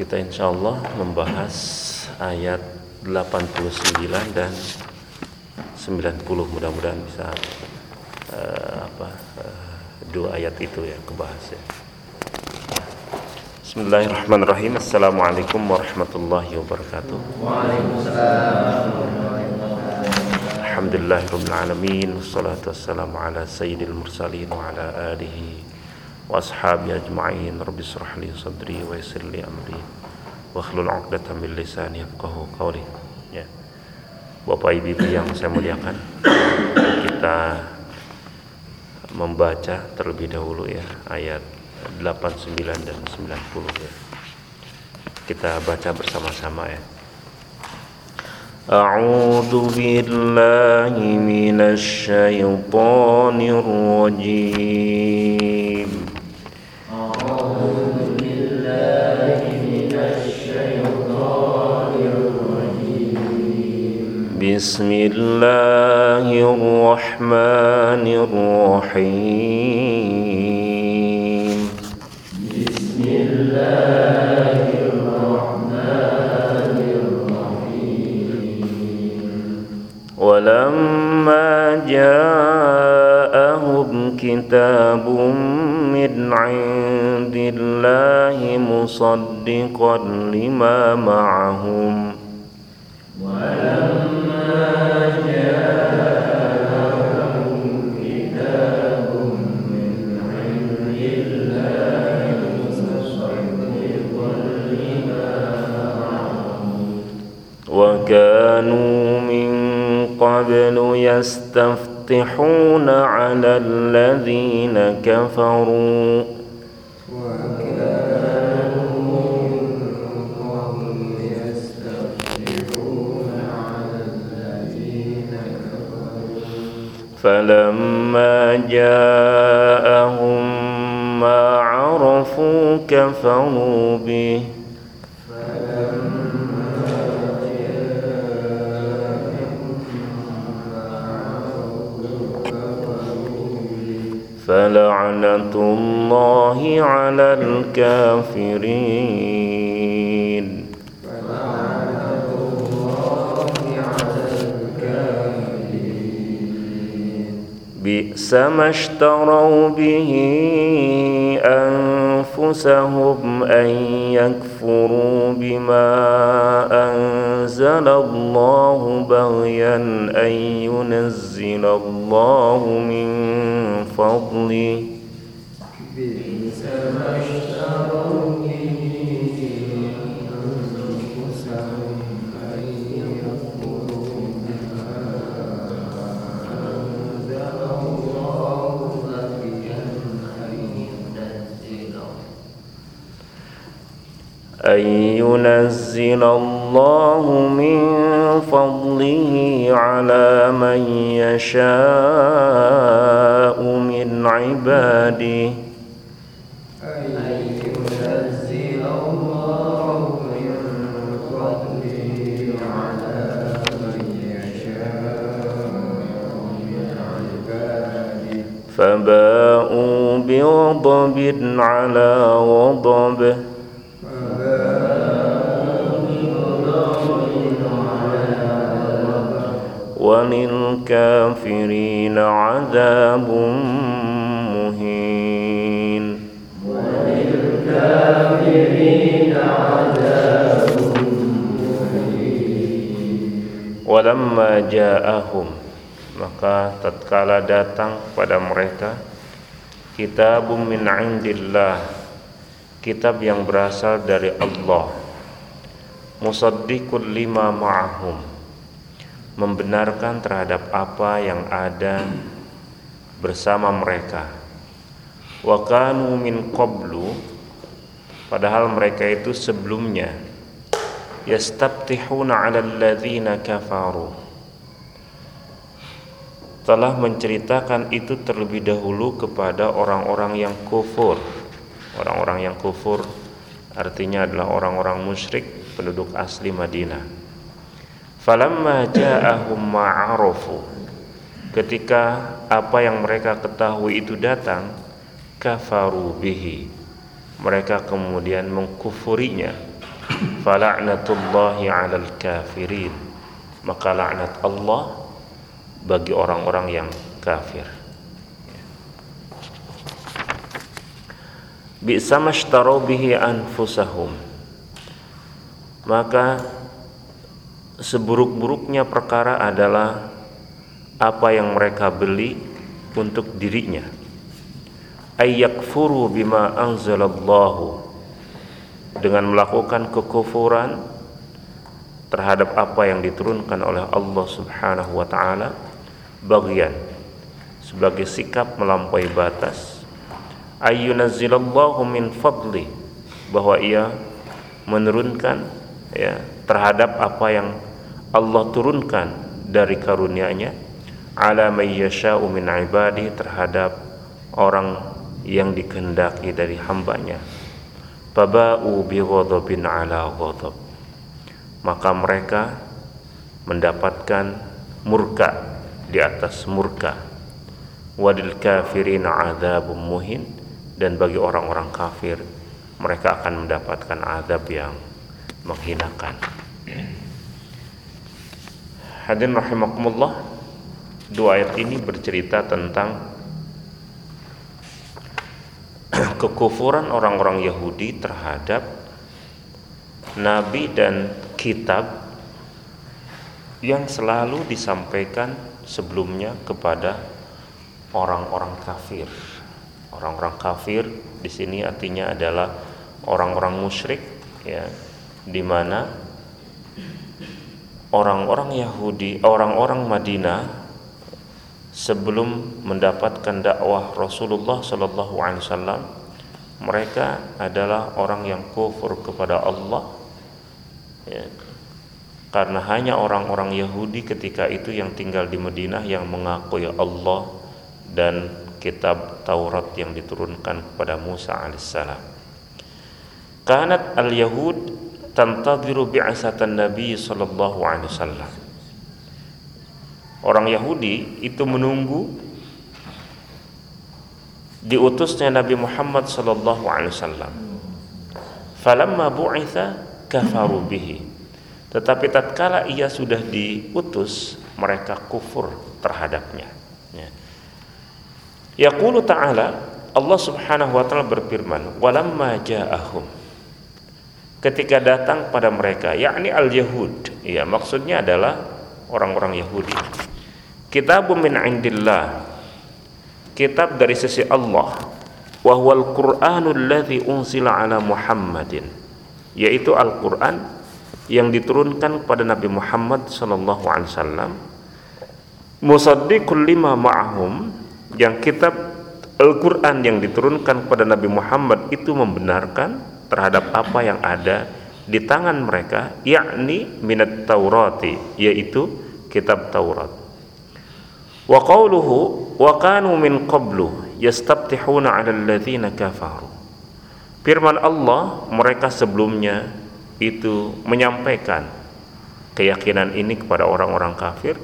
kita insya Allah membahas ayat 89 dan 90 mudah-mudahan bisa uh, apa uh, dua ayat itu ya kebahas ya. Bismillahirrahmanirrahim. Assalamualaikum warahmatullahi wabarakatuh. Waalaikumsalam Alhamdulillahirabbil alamin wassalatu wassalamu ala sayyidil mursalin wa ala alihi wa ashabi ajma'in rabbi israh li sadri wa yassir li amri wa hlul 'uqdatam min lisani yafqahu qawli ya Bapak Ibu yang saya muliakan kita membaca terlebih dahulu ya ayat 89 dan 90 ya kita baca bersama-sama ya أعوذ بالله من الشيطان الرجيم بسم الله الرحمن الرحيم. بسم الله الرحمن الرحيم. ولما جاءهم كتاب من عند الله مصدقا لما معهم. وكانوا من قبل يستفتحون على الذين كفروا. فلما جاءهم ما عرفوا كفروا به. فلعنة الله على الكافرين. بئس ما اشتروا به أنفسهم أن يكفروا بما أنزل الله بغيا أن ينزل الله من فضله أن ينزل الله من فضله على من يشاء من عباده. أن ينزل الله من فضله على من يشاء من عباده فباءوا بغضب على غضبه وللكافرين عذاب مهين وللكافرين عذاب مهين ولما جاءهم maka tatkala datang pada mereka kitabun min indillah kitab yang berasal dari Allah musaddiqul lima ma'ahum membenarkan terhadap apa yang ada bersama mereka wa kanu min qablu padahal mereka itu sebelumnya yastabtihuna 'alal ladzina kafaru telah menceritakan itu terlebih dahulu kepada orang-orang yang kufur. Orang-orang yang kufur artinya adalah orang-orang musyrik penduduk asli Madinah. Falamma ja'ahum ma'arofu Ketika apa yang mereka ketahui itu datang Kafaru bihi. Mereka kemudian mengkufurinya. Fala'natullahi 'alal kafirin. Maka laknat Allah bagi orang-orang yang kafir. Bi'sa mashtaru bihi anfusahum. Maka seburuk-buruknya perkara adalah apa yang mereka beli untuk dirinya. Ayyakfuru bima anzalallahu. Dengan melakukan kekufuran terhadap apa yang diturunkan oleh Allah Subhanahu wa taala bagian sebagai sikap melampaui batas. Ayyunazzilallahu min fadli bahwa ia menurunkan ya terhadap apa yang Allah turunkan dari karunia-Nya ala may yasha'u min ibadi terhadap orang yang dikehendaki dari hambanya. Faba'u bi ghadabin ala ghadab. Maka mereka mendapatkan murka di atas murka. Wadil kafirin adzabun muhin. Dan bagi orang-orang kafir mereka akan mendapatkan azab yang menghinakan hadirin rahimakumullah dua ayat ini bercerita tentang kekufuran orang-orang Yahudi terhadap nabi dan kitab yang selalu disampaikan sebelumnya kepada orang-orang kafir. Orang-orang kafir di sini artinya adalah orang-orang musyrik ya di mana orang-orang Yahudi, orang-orang Madinah sebelum mendapatkan dakwah Rasulullah Shallallahu Alaihi Wasallam mereka adalah orang yang kufur kepada Allah ya, karena hanya orang-orang Yahudi ketika itu yang tinggal di Madinah yang mengakui Allah dan kitab Taurat yang diturunkan kepada Musa alaihissalam. Kanat al-Yahud tantadhiru bi'asatan Nabi sallallahu alaihi wasallam. Orang Yahudi itu menunggu diutusnya Nabi Muhammad sallallahu alaihi wasallam. Falamma bu'itha kafaru bihi tetapi tatkala ia sudah diutus, mereka kufur terhadapnya. Ya. Yaqulu ta'ala, Allah Subhanahu wa taala berfirman, "Walamma ja'ahum" Ketika datang pada mereka, yakni al-Yahud. Ya, maksudnya adalah orang-orang Yahudi. Kitabun min indillah. Kitab dari sisi Allah. Wa huwal Qur'anul ladzi unzila ala Muhammadin. Yaitu Al-Qur'an yang diturunkan kepada Nabi Muhammad sallallahu alaihi wasallam musaddiqul lima ma'hum yang kitab Al-Qur'an yang diturunkan kepada Nabi Muhammad itu membenarkan terhadap apa yang ada di tangan mereka yakni minat Taurati yaitu kitab Taurat. Wa qawluhu wa kanu min qablu yastabtihuna 'ala alladhina kafaru. Firman Allah mereka sebelumnya itu menyampaikan keyakinan ini kepada orang-orang kafir.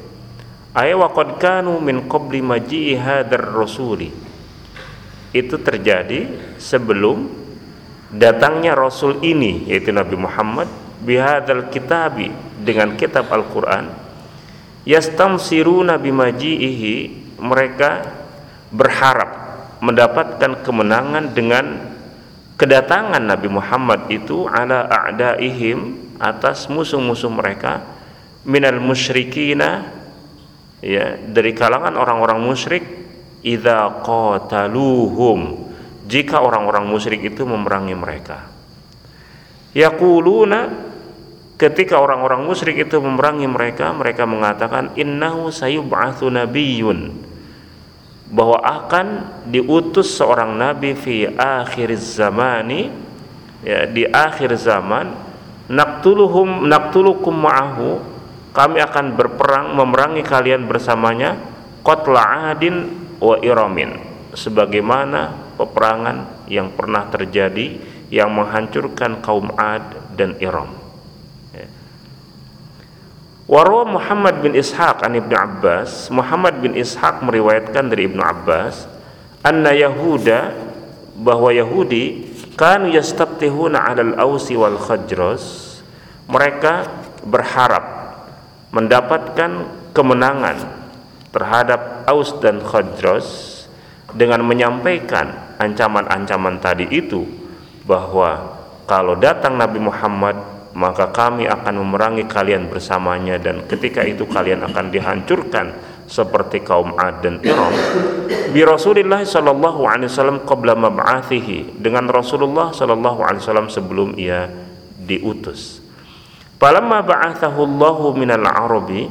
Ay waqad kanu min qabli maji'i hadzal rasuli. Itu terjadi sebelum datangnya rasul ini yaitu Nabi Muhammad bihadzal kitabi dengan kitab Al-Qur'an. Yastamsiruna bimaji'ihi mereka berharap mendapatkan kemenangan dengan kedatangan Nabi Muhammad itu ala a'daihim atas musuh-musuh mereka minal musyrikina ya dari kalangan orang-orang musyrik idza qataluhum jika orang-orang musyrik itu memerangi mereka. Yaquluna ketika orang-orang musyrik itu memerangi mereka mereka mengatakan innahu sayub'atsu nabiyyun. Bahwa akan diutus seorang nabi fi akhir zamani ya di akhir zaman naqtuluhum naqtulukum ma'ahu. Kami akan berperang memerangi kalian bersamanya qatla adin wa iramin. Sebagaimana peperangan yang pernah terjadi yang menghancurkan kaum Ad dan Iram. Warwa Muhammad bin Ishaq an Ibnu Abbas, Muhammad bin Ishaq meriwayatkan dari Ibnu Abbas, anna Yahuda bahwa Yahudi kanu yastabtihuna 'alal ausi wal khajras mereka berharap mendapatkan kemenangan terhadap Aus dan Khajras dengan menyampaikan ancaman-ancaman tadi itu bahwa kalau datang Nabi Muhammad maka kami akan memerangi kalian bersamanya dan ketika itu kalian akan dihancurkan seperti kaum Ad dan Iram bi Rasulillah sallallahu alaihi wasallam qabla mab'athihi dengan Rasulullah sallallahu alaihi wasallam sebelum ia diutus. Falamma ba'athahu Allahu minal Arabi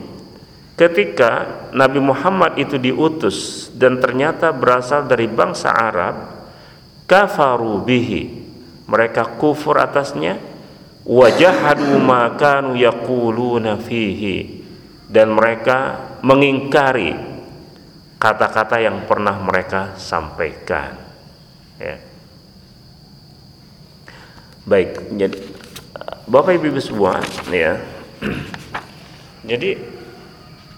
ketika Nabi Muhammad itu diutus dan ternyata berasal dari bangsa Arab kafaru bihi. Mereka kufur atasnya. Wajahadu ma kanu yaquluna fihi. Dan mereka mengingkari kata-kata yang pernah mereka sampaikan. Ya. baik jadi Bapak Ibu semua ya. Jadi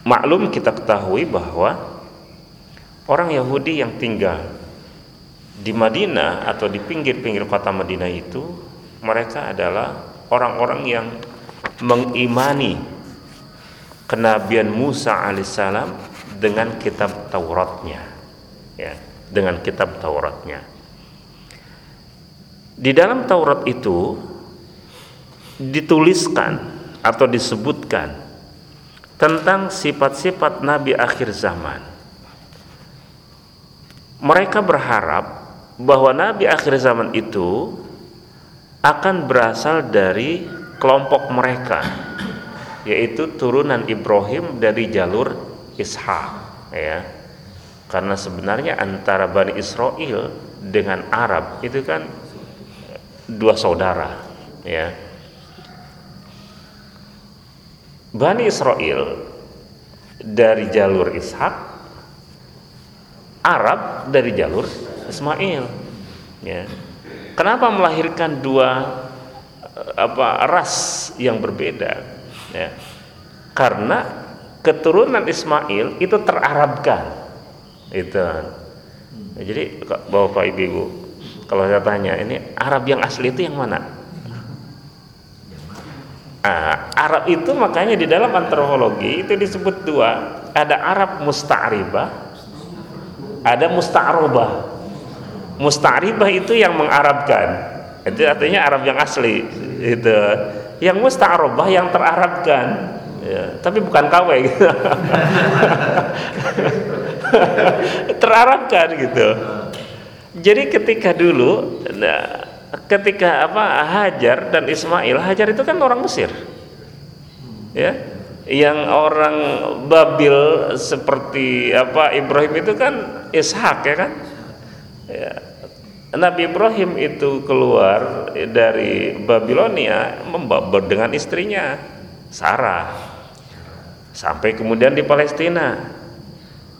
maklum kita ketahui bahwa orang Yahudi yang tinggal di Madinah atau di pinggir-pinggir kota Madinah itu mereka adalah orang-orang yang mengimani kenabian Musa alaihissalam dengan kitab Tauratnya ya dengan kitab Tauratnya. Di dalam Taurat itu dituliskan atau disebutkan tentang sifat-sifat nabi akhir zaman. Mereka berharap bahwa nabi akhir zaman itu akan berasal dari kelompok mereka yaitu turunan Ibrahim dari jalur Ishak ya. Karena sebenarnya antara Bani Israel dengan Arab itu kan dua saudara ya. Bani Israel dari jalur Ishak Arab dari jalur Ismail ya kenapa melahirkan dua apa ras yang berbeda ya. Karena keturunan Ismail itu terarabkan. Itu. Jadi Bapak Ibu, Ibu kalau saya tanya ini Arab yang asli itu yang mana? Nah, Arab itu makanya di dalam antropologi itu disebut dua, ada Arab musta'ribah, ada musta'robah. Musta'ribah itu yang mengarabkan. Itu artinya Arab yang asli. Itu yang musta'arabah yang terarabkan ya, tapi bukan KW gitu. terarabkan gitu jadi ketika dulu nah, ketika apa Hajar dan Ismail Hajar itu kan orang Mesir ya yang orang Babil seperti apa Ibrahim itu kan Ishak ya kan ya, Nabi Ibrahim itu keluar dari Babilonia dengan istrinya Sarah. Sampai kemudian di Palestina.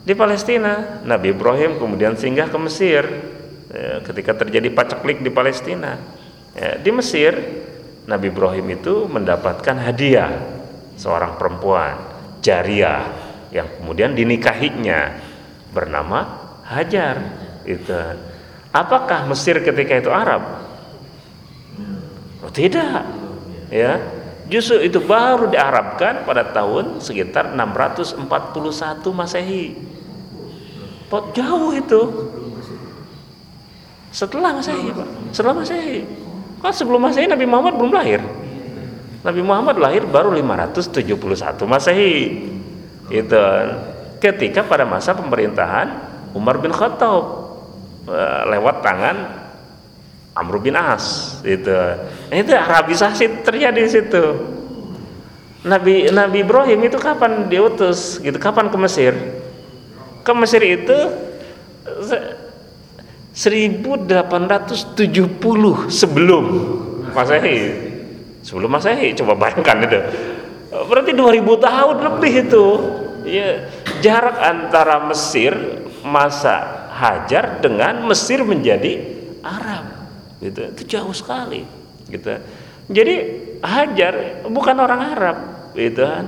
Di Palestina Nabi Ibrahim kemudian singgah ke Mesir ya, ketika terjadi paceklik di Palestina. Ya, di Mesir Nabi Ibrahim itu mendapatkan hadiah seorang perempuan jariah yang kemudian dinikahinya bernama Hajar. Itu Apakah Mesir ketika itu Arab? Oh, tidak. Ya. Justru itu baru diarabkan pada tahun sekitar 641 Masehi. Pot jauh itu. Setelah Masehi, Pak. Setelah Masehi. Kan sebelum Masehi Nabi Muhammad belum lahir. Nabi Muhammad lahir baru 571 Masehi. Itu ketika pada masa pemerintahan Umar bin Khattab lewat tangan Amr bin As itu. Itu Arabisasi terjadi di situ. Nabi Nabi Ibrahim itu kapan diutus gitu? Kapan ke Mesir? Ke Mesir itu 1870 sebelum Masehi. Sebelum Masehi coba bayangkan itu. Berarti 2000 tahun lebih itu. Ya, jarak antara Mesir masa Hajar dengan Mesir menjadi Arab gitu. Itu jauh sekali gitu. Jadi Hajar bukan orang Arab gitu kan.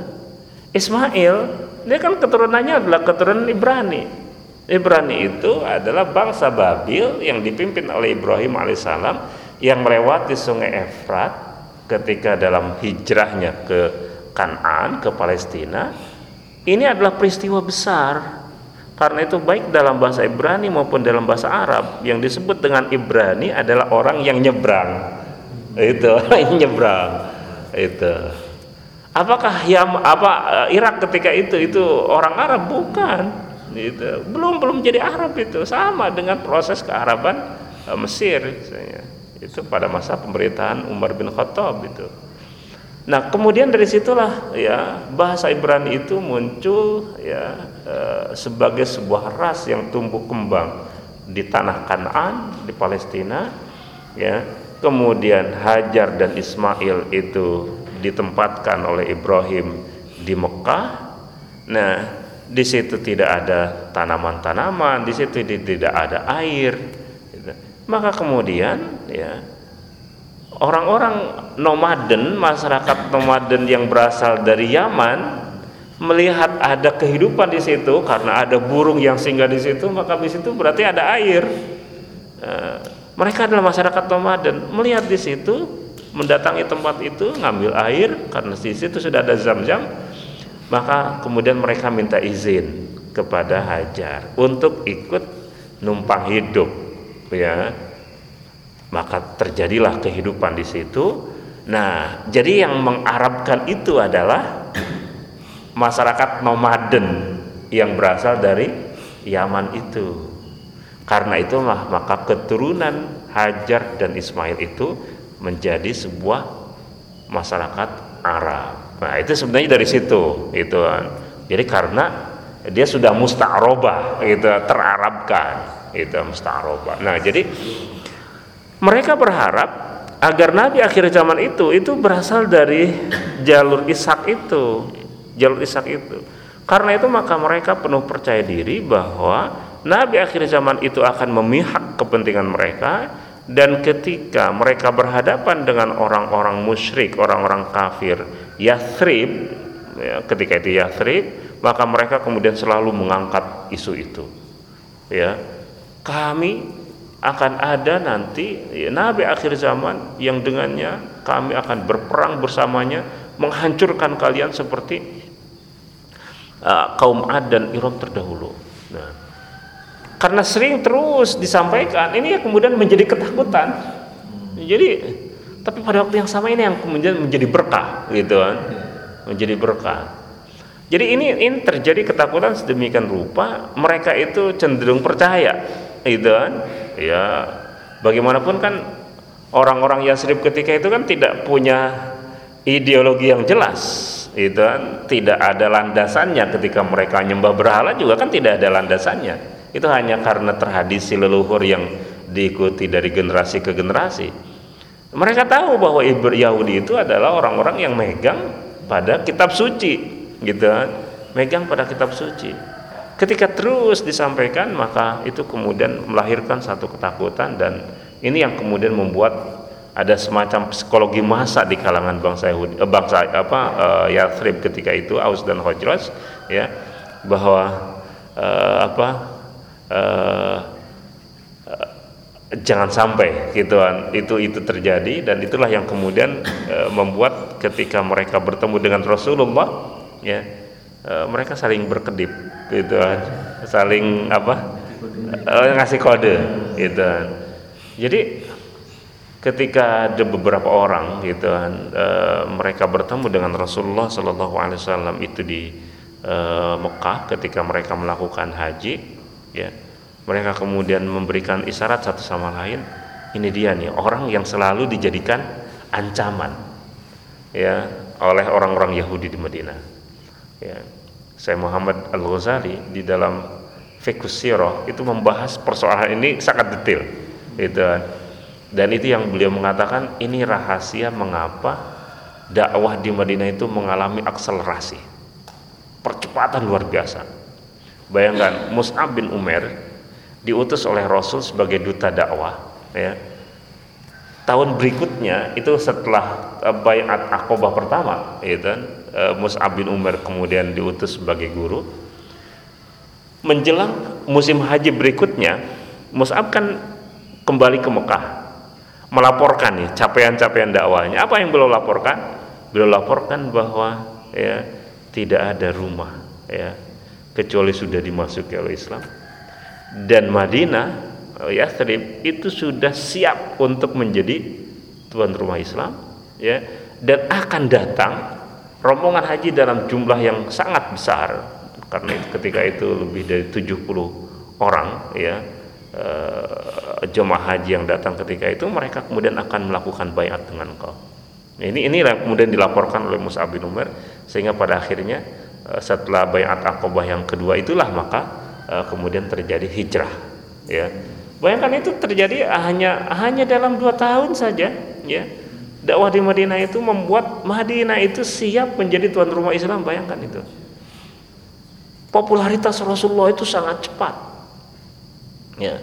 Ismail dia kan keturunannya adalah keturunan Ibrani. Ibrani itu adalah bangsa Babil yang dipimpin oleh Ibrahim alaihissalam yang melewati sungai Efrat ketika dalam hijrahnya ke Kanan ke Palestina. Ini adalah peristiwa besar karena itu baik dalam bahasa Ibrani maupun dalam bahasa Arab yang disebut dengan Ibrani adalah orang yang nyebrang. Itu yang nyebrang. Itu. Apakah yang apa eh, Irak ketika itu itu orang Arab? Bukan. Itu. Belum belum jadi Arab itu. Sama dengan proses kearaban uh, Mesir misalnya. Itu pada masa pemerintahan Umar bin Khattab itu. Nah kemudian dari situlah ya bahasa Ibrani itu muncul ya uh, sebagai sebuah ras yang tumbuh kembang di tanah Kanan di Palestina ya kemudian Hajar dan Ismail itu ditempatkan oleh Ibrahim di Mekah. Nah, di situ tidak ada tanaman-tanaman, di situ tidak ada air. Gitu. Maka kemudian ya orang-orang nomaden, masyarakat nomaden yang berasal dari Yaman melihat ada kehidupan di situ karena ada burung yang singgah di situ, maka di situ berarti ada air. Nah, mereka adalah masyarakat nomaden, melihat di situ mendatangi tempat itu ngambil air karena di situ sudah ada zam-zam maka kemudian mereka minta izin kepada Hajar untuk ikut numpang hidup ya. Maka terjadilah kehidupan di situ. Nah jadi yang mengarabkan itu adalah masyarakat nomaden yang berasal dari Yaman itu karena itu maka keturunan Hajar dan Ismail itu menjadi sebuah masyarakat Arab. Nah, itu sebenarnya dari situ, itu kan. Jadi karena dia sudah musta'robah, gitu, terarabkan, itu musta'robah. Nah, jadi mereka berharap agar Nabi akhir zaman itu itu berasal dari jalur Ishak itu, jalur Ishak itu. Karena itu maka mereka penuh percaya diri bahwa Nabi akhir zaman itu akan memihak kepentingan mereka dan ketika mereka berhadapan dengan orang-orang musyrik, orang-orang kafir, Yathrib, ya, ketika itu Yathrib, maka mereka kemudian selalu mengangkat isu itu. Ya, kami akan ada nanti ya, nabi akhir zaman yang dengannya kami akan berperang bersamanya menghancurkan kalian seperti uh, kaum Ad dan Iram terdahulu. Nah, karena sering terus disampaikan ini kemudian menjadi ketakutan. Jadi tapi pada waktu yang sama ini yang kemudian menjadi berkah gitu kan? Menjadi berkah. Jadi ini ini terjadi ketakutan sedemikian rupa mereka itu cenderung percaya gitu kan? Ya bagaimanapun kan orang-orang Yasrib ketika itu kan tidak punya ideologi yang jelas itu kan tidak ada landasannya ketika mereka nyembah berhala juga kan tidak ada landasannya. Itu hanya karena terhadisi leluhur yang diikuti dari generasi ke generasi. Mereka tahu bahwa Yahudi itu adalah orang-orang yang megang pada kitab suci gitu kan? Megang pada kitab suci. Ketika terus disampaikan maka itu kemudian melahirkan satu ketakutan dan ini yang kemudian membuat ada semacam psikologi masa di kalangan bangsa Yahudi eh, bangsa apa uh, Yathrib ketika itu Aus dan Khosrow ya bahwa uh, apa uh, jangan sampai gitu kan itu itu terjadi dan itulah yang kemudian uh, membuat ketika mereka bertemu dengan Rasulullah ya uh, mereka saling berkedip gitu kan saling apa uh, ngasih kode gitu kan jadi ketika ada beberapa orang gitu uh, mereka bertemu dengan Rasulullah Shallallahu Alaihi Wasallam itu di uh, Mekah ketika mereka melakukan haji ya mereka kemudian memberikan isyarat satu sama lain ini dia nih orang yang selalu dijadikan ancaman ya oleh orang-orang Yahudi di Madinah ya. Saya Muhammad Al Ghazali di dalam Fiqh itu membahas persoalan ini sangat detail itu dan itu yang beliau mengatakan ini rahasia mengapa dakwah di Madinah itu mengalami akselerasi percepatan luar biasa Bayangkan Mus'ab bin Umar diutus oleh Rasul sebagai duta dakwah ya. Tahun berikutnya itu setelah uh, bayat Aqabah pertama ya kan uh, Mus'ab bin Umar kemudian diutus sebagai guru. Menjelang musim haji berikutnya Mus'ab kan kembali ke Mekah melaporkan nih capaian-capaian dakwahnya. Apa yang beliau laporkan? Beliau laporkan bahwa ya tidak ada rumah ya kecuali sudah dimasuki oleh Islam dan Madinah ya itu sudah siap untuk menjadi tuan rumah Islam ya dan akan datang rombongan haji dalam jumlah yang sangat besar karena ketika itu lebih dari 70 orang ya uh, jemaah haji yang datang ketika itu mereka kemudian akan melakukan bayat dengan kau ini ini yang kemudian dilaporkan oleh Musa bin Umar sehingga pada akhirnya uh, setelah bayat akobah yang kedua itulah maka uh, kemudian terjadi hijrah ya. Bayangkan itu terjadi hanya hanya dalam dua tahun saja ya. Dakwah di Madinah itu membuat Madinah itu siap menjadi tuan rumah Islam bayangkan itu. Popularitas Rasulullah itu sangat cepat ya.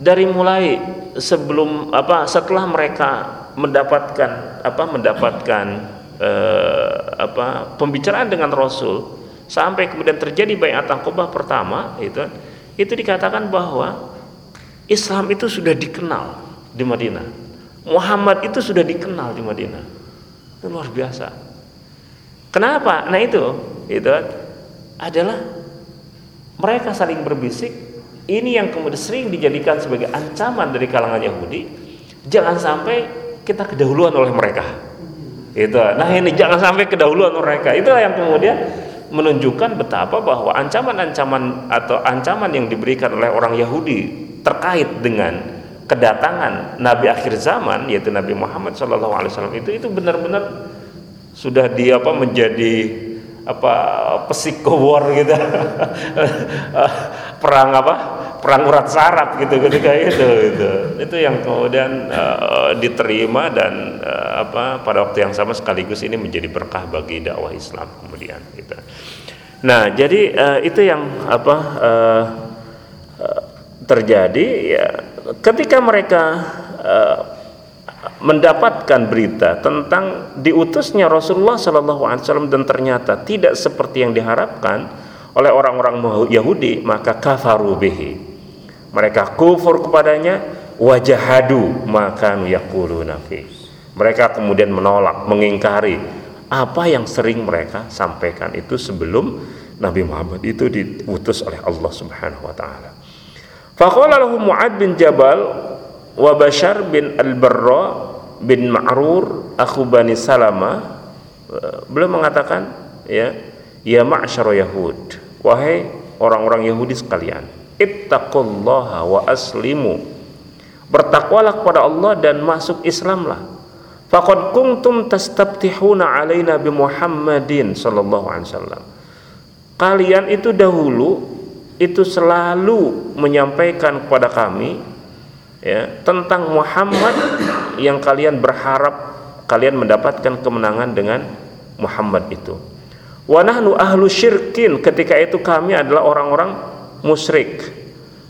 Dari mulai sebelum apa setelah mereka mendapatkan apa mendapatkan eh, apa pembicaraan dengan Rasul sampai kemudian terjadi bayat Aqabah pertama itu itu dikatakan bahwa Islam itu sudah dikenal di Madinah. Muhammad itu sudah dikenal di Madinah. Itu luar biasa. Kenapa? Nah itu itu adalah mereka saling berbisik ini yang kemudian sering dijadikan sebagai ancaman dari kalangan Yahudi. Jangan sampai kita kedahuluan oleh mereka. Itu. Nah ini jangan sampai kedahuluan mereka. Itulah yang kemudian menunjukkan betapa bahwa ancaman-ancaman atau ancaman yang diberikan oleh orang Yahudi terkait dengan kedatangan Nabi akhir zaman yaitu Nabi Muhammad SAW itu itu benar-benar sudah dia apa menjadi apa pesiko war gitu perang apa? Perang urat saraf gitu ketika itu itu itu yang kemudian uh, diterima dan uh, apa pada waktu yang sama sekaligus ini menjadi berkah bagi dakwah Islam kemudian gitu. Nah jadi uh, itu yang apa uh, terjadi ya. Ketika mereka uh, mendapatkan berita tentang diutusnya Rasulullah Shallallahu Alaihi Wasallam dan ternyata tidak seperti yang diharapkan oleh orang-orang Yahudi maka kafaru bihi. Mereka kufur kepadanya wajahadu maka yaquluna fi. Mereka kemudian menolak mengingkari apa yang sering mereka sampaikan itu sebelum Nabi Muhammad itu diutus oleh Allah Subhanahu wa taala. Faqala lahu Mu'ad bin Jabal wa Bashar bin Al-Barra bin Ma'rur aku Bani Salama. Beliau mengatakan ya ya ma'syar Yahud. Wahai orang-orang Yahudi sekalian ittaqullaha wa aslimu. Bertakwalah kepada Allah dan masuk Islamlah. Faqad kuntum tastabtihuna alaina bi Muhammadin sallallahu alaihi wasallam. Kalian itu dahulu itu selalu menyampaikan kepada kami ya tentang Muhammad yang kalian berharap kalian mendapatkan kemenangan dengan Muhammad itu. Wa nahnu ahlu syirkin ketika itu kami adalah orang-orang musyrik.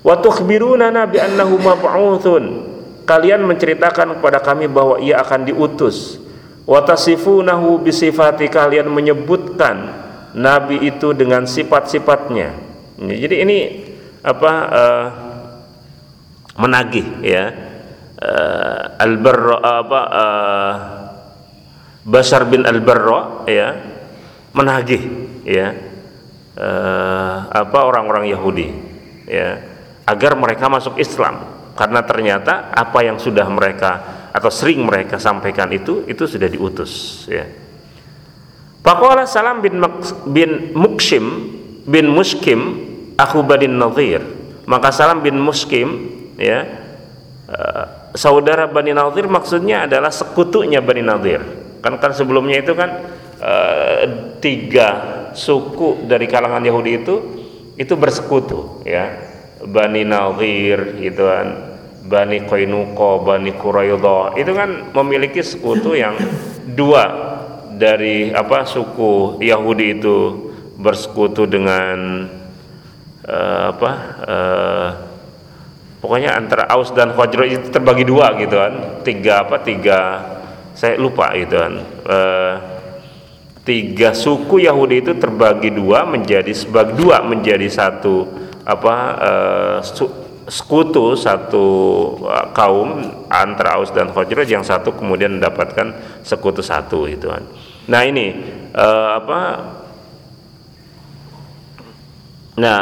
Wa tukhbiruna bi annahu mab'utsun. Kalian menceritakan kepada kami bahwa ia akan diutus. Wa tasifunahu kalian menyebutkan nabi itu dengan sifat-sifatnya. Jadi ini apa uh, menagih ya uh, al-barra apa uh, Bashar bin al-Barra ya menagih ya uh, apa orang-orang Yahudi ya agar mereka masuk Islam. Karena ternyata apa yang sudah mereka atau sering mereka sampaikan itu itu sudah diutus ya. Pakola Salam bin, bin Mukshim bin Muskim aku Badin Nadir. Maka Salam bin Muskim ya uh, saudara Bani Nadir maksudnya adalah sekutunya Bani Nadir. Kan kan sebelumnya itu kan uh, tiga suku dari kalangan Yahudi itu itu bersekutu ya. Bani Nadir gitu kan. Bani Qainuqa, Bani Quraidah itu kan memiliki sekutu yang dua dari apa suku Yahudi itu bersekutu dengan uh, apa uh, pokoknya antara Aus dan Khajraj itu terbagi dua gitu kan. Tiga apa tiga saya lupa gitu kan. E, tiga suku Yahudi itu terbagi dua menjadi sebagai dua menjadi satu apa e, su, sekutu satu uh, kaum antara Aus dan Khazraj yang satu kemudian mendapatkan sekutu satu itu kan. Nah ini uh, apa? Nah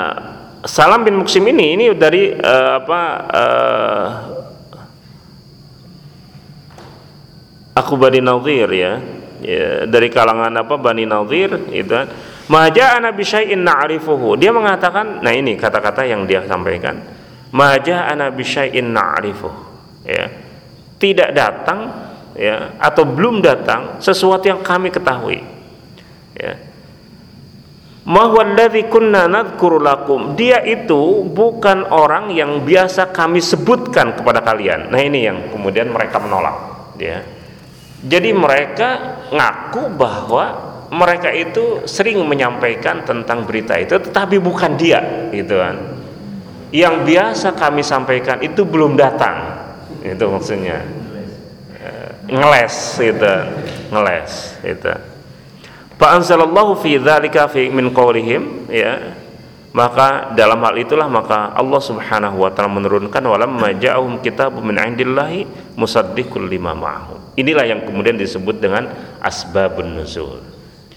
Salam bin Muksim ini ini dari uh, apa? Uh, aku Bani Nadir ya. Ya dari kalangan apa Bani Nadir itu kan. Maja Nabi syai'in na'rifuhu. Dia mengatakan, nah ini kata-kata yang dia sampaikan. Maja Nabi syai'in na'rifuhu. Ya. Tidak datang ya atau belum datang sesuatu yang kami ketahui. Ya. Mahwadzi kunna nadhkuru lakum. Dia itu bukan orang yang biasa kami sebutkan kepada kalian. Nah, ini yang kemudian mereka menolak, ya. Jadi mereka ngaku bahwa mereka itu sering menyampaikan tentang berita itu tetapi bukan dia gitu kan. Yang biasa kami sampaikan itu belum datang itu maksudnya. Eh, ngeles itu ngeles itu Pak anzalallahu fi dzalika fi min qawlihim ya. Maka dalam hal itulah maka Allah Subhanahu wa taala menurunkan walam ja'ahum kitabun min indillahi musaddiqul lima ma'ahum inilah yang kemudian disebut dengan asbabun nuzul.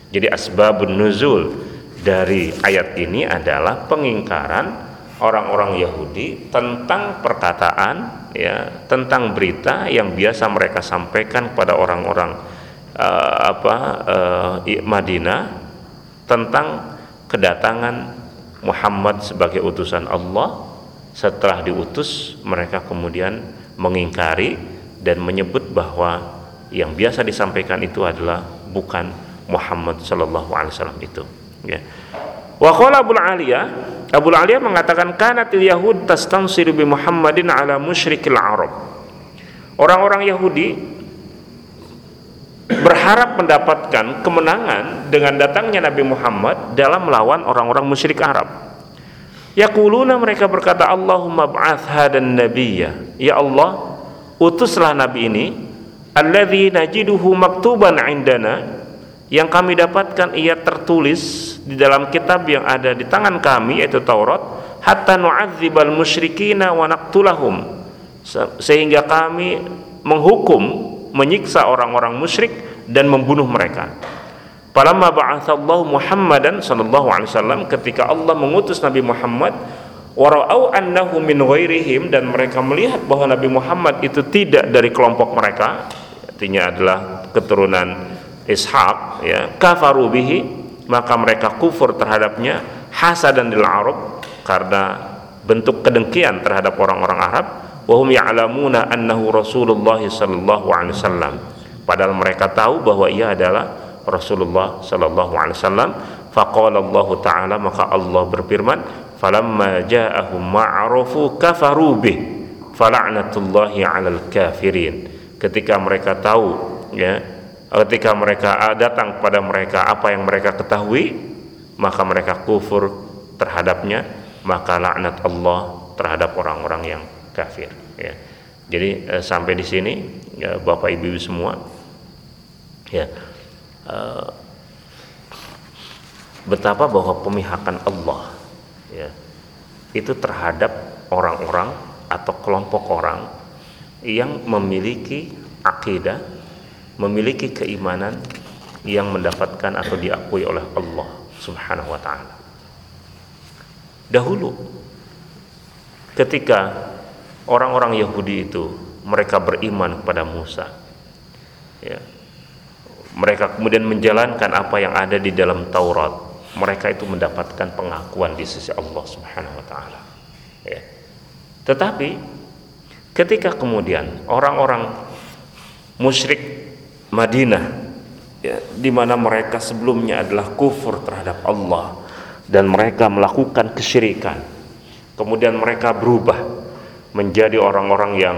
Jadi asbabun nuzul dari ayat ini adalah pengingkaran orang-orang Yahudi tentang perkataan ya tentang berita yang biasa mereka sampaikan kepada orang-orang uh, apa uh, Madinah tentang kedatangan Muhammad sebagai utusan Allah. Setelah diutus mereka kemudian mengingkari dan menyebut bahwa yang biasa disampaikan itu adalah bukan Muhammad sallallahu alaihi wasallam itu ya wa qala Abu Aliyah Abu Aliyah mengatakan kanatil yahud tastansir bi Muhammadin ala musyrikil Arab orang-orang Yahudi berharap mendapatkan kemenangan dengan datangnya Nabi Muhammad dalam melawan orang-orang musyrik Arab. Yaquluna mereka berkata Allahumma ba'ath hadan nabiyya. Ya Allah, utuslah nabi ini alladzi najiduhu maktuban indana yang kami dapatkan ia tertulis di dalam kitab yang ada di tangan kami yaitu Taurat hatta nu'adzibal musyrikina wa naqtulahum. Sehingga kami menghukum menyiksa orang-orang musyrik dan membunuh mereka. Falamma ba'atsallahu Muhammadan sallallahu alaihi wasallam ketika Allah mengutus Nabi Muhammad warau annahu min ghairihim dan mereka melihat bahwa Nabi Muhammad itu tidak dari kelompok mereka artinya adalah keturunan Ishaq ya kafaru bihi maka mereka kufur terhadapnya hasadan lil Arab karena bentuk kedengkian terhadap orang-orang Arab. Wahum ya'lamuna annahu Rasulullah sallallahu alaihi wasallam. Padahal mereka tahu bahwa ia adalah Rasulullah sallallahu alaihi wasallam. Faqala Allah taala maka Allah berfirman falamma ja'ahum ma'arufu kafaru bih. Fala'natullahi 'alal kafirin. Ketika mereka tahu ya ketika mereka datang kepada mereka apa yang mereka ketahui maka mereka kufur terhadapnya maka laknat Allah terhadap orang-orang yang kafir ya. Jadi eh, sampai di sini ya, bapak ibu, ibu semua ya eh, betapa bahwa pemihakan Allah ya itu terhadap orang-orang atau kelompok orang yang memiliki akidah memiliki keimanan yang mendapatkan atau diakui oleh Allah Subhanahu wa taala. Dahulu ketika orang-orang Yahudi itu mereka beriman kepada Musa ya, mereka kemudian menjalankan apa yang ada di dalam Taurat mereka itu mendapatkan pengakuan di sisi Allah Subhanahu wa taala ya. tetapi ketika kemudian orang-orang musyrik Madinah ya, di mana mereka sebelumnya adalah kufur terhadap Allah dan mereka melakukan kesyirikan. Kemudian mereka berubah menjadi orang-orang yang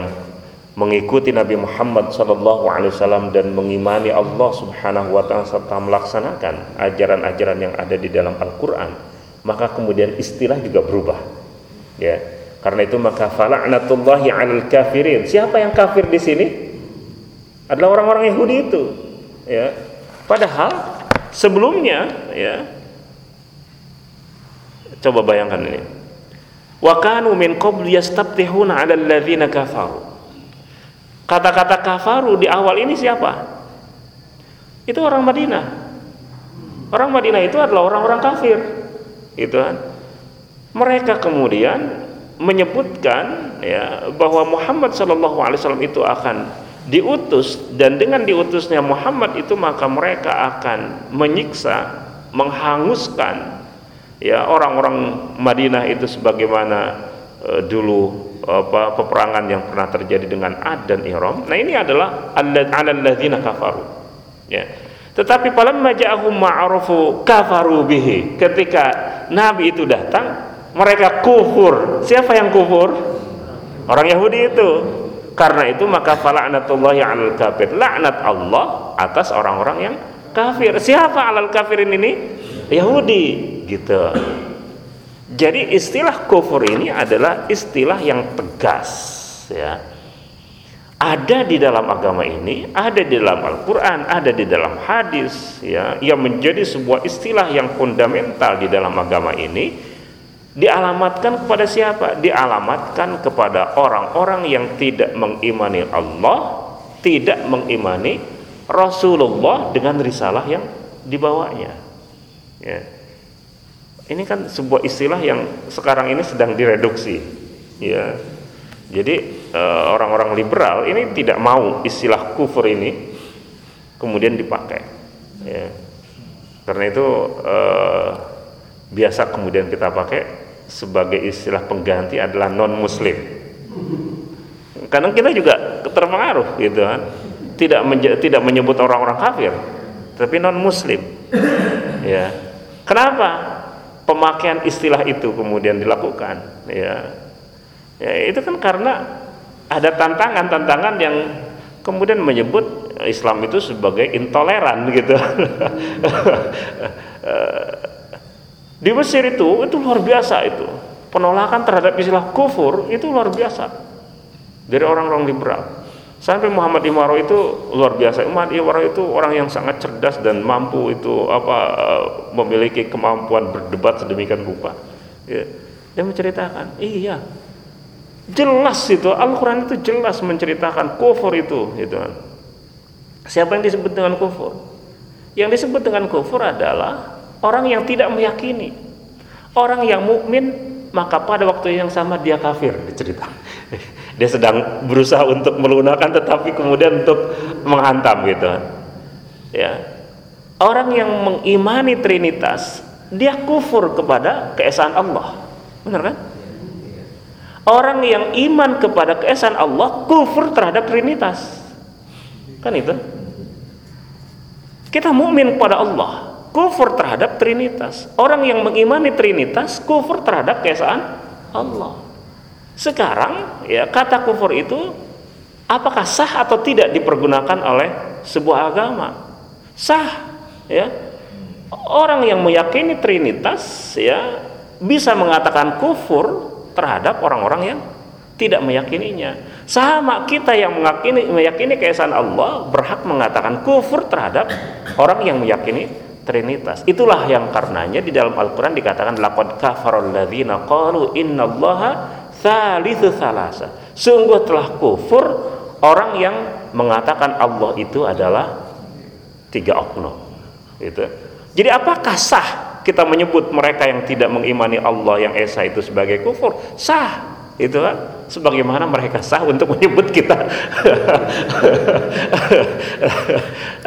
mengikuti Nabi Muhammad SAW dan mengimani Allah Subhanahu wa taala serta melaksanakan ajaran-ajaran yang ada di dalam Al-Qur'an, maka kemudian istilah juga berubah. Ya. Karena itu maka fala'natullahi 'alal kafirin. Siapa yang kafir di sini? adalah orang-orang Yahudi itu ya padahal sebelumnya ya coba bayangkan ini Wa kanu min qabl yastabtihuna 'ala alladziina kafaru. Kata-kata kafaru di awal ini siapa? Itu orang Madinah. Orang Madinah itu adalah orang-orang kafir. Itu kan. Mereka kemudian menyebutkan ya bahwa Muhammad Shallallahu alaihi wasallam itu akan diutus dan dengan diutusnya Muhammad itu maka mereka akan menyiksa, menghanguskan ya orang-orang Madinah itu sebagaimana uh, dulu apa peperangan yang pernah terjadi dengan Ad dan Iram. Nah, ini adalah alladzina kafaru. Ya. Tetapi falamma ja'ahum ma'arufu kafaru bihi. Ketika nabi itu datang, mereka kufur. Siapa yang kufur? Orang Yahudi itu. Karena itu maka fala'natullahi 'alal kafir. Laknat Allah atas orang-orang yang kafir. Siapa alal kafirin ini? Yahudi gitu. Jadi istilah kufur ini adalah istilah yang tegas ya. Ada di dalam agama ini, ada di dalam Al-Qur'an, ada di dalam hadis ya, yang menjadi sebuah istilah yang fundamental di dalam agama ini dialamatkan kepada siapa? Dialamatkan kepada orang-orang yang tidak mengimani Allah, tidak mengimani Rasulullah dengan risalah yang dibawanya. Ya. Ini kan sebuah istilah yang sekarang ini sedang direduksi. Ya. Jadi eh, orang-orang liberal ini tidak mau istilah kufur ini kemudian dipakai. Ya. Karena itu eh, biasa kemudian kita pakai sebagai istilah pengganti adalah non muslim kadang kita juga terpengaruh gitu kan tidak tidak menyebut orang-orang kafir tapi non muslim ya kenapa pemakaian istilah itu kemudian dilakukan ya ya itu kan karena ada tantangan-tantangan yang kemudian menyebut Islam itu sebagai intoleran gitu Di Mesir itu itu luar biasa itu. Penolakan terhadap istilah kufur itu luar biasa dari orang-orang liberal. Sampai Muhammad Imaro itu luar biasa. Muhammad Imaro itu orang yang sangat cerdas dan mampu itu apa eh, memiliki kemampuan berdebat sedemikian rupa. Ya. Dia menceritakan, iya, jelas itu Al-Quran itu jelas menceritakan kufur itu, itu kan. Siapa yang disebut dengan kufur? Yang disebut dengan kufur adalah orang yang tidak meyakini orang yang mukmin maka pada waktu yang sama dia kafir dicerita dia sedang berusaha untuk melunakkan tetapi kemudian untuk menghantam gitu. Ya. Orang yang mengimani trinitas dia kufur kepada keesaan Allah. Benar kan? Orang yang iman kepada keesaan Allah kufur terhadap trinitas. Kan itu? Kita mukmin kepada Allah kufur terhadap Trinitas. Orang yang mengimani Trinitas kufur terhadap keesaan Allah. Sekarang ya kata kufur itu apakah sah atau tidak dipergunakan oleh sebuah agama? Sah, ya. Orang yang meyakini Trinitas ya bisa mengatakan kufur terhadap orang-orang yang tidak meyakininya. Sama kita yang meyakini meyakini keesaan Allah berhak mengatakan kufur terhadap orang yang meyakini Trinitas. Itulah yang karenanya di dalam Al-Qur'an dikatakan laqad kafaral ladzina qalu innallaha tsalitsu tsalasa. Sungguh telah kufur orang yang mengatakan Allah itu adalah tiga oknum. Gitu. Jadi apakah sah kita menyebut mereka yang tidak mengimani Allah yang esa itu sebagai kufur? Sah. Itu kan sebagaimana mereka sah untuk menyebut kita.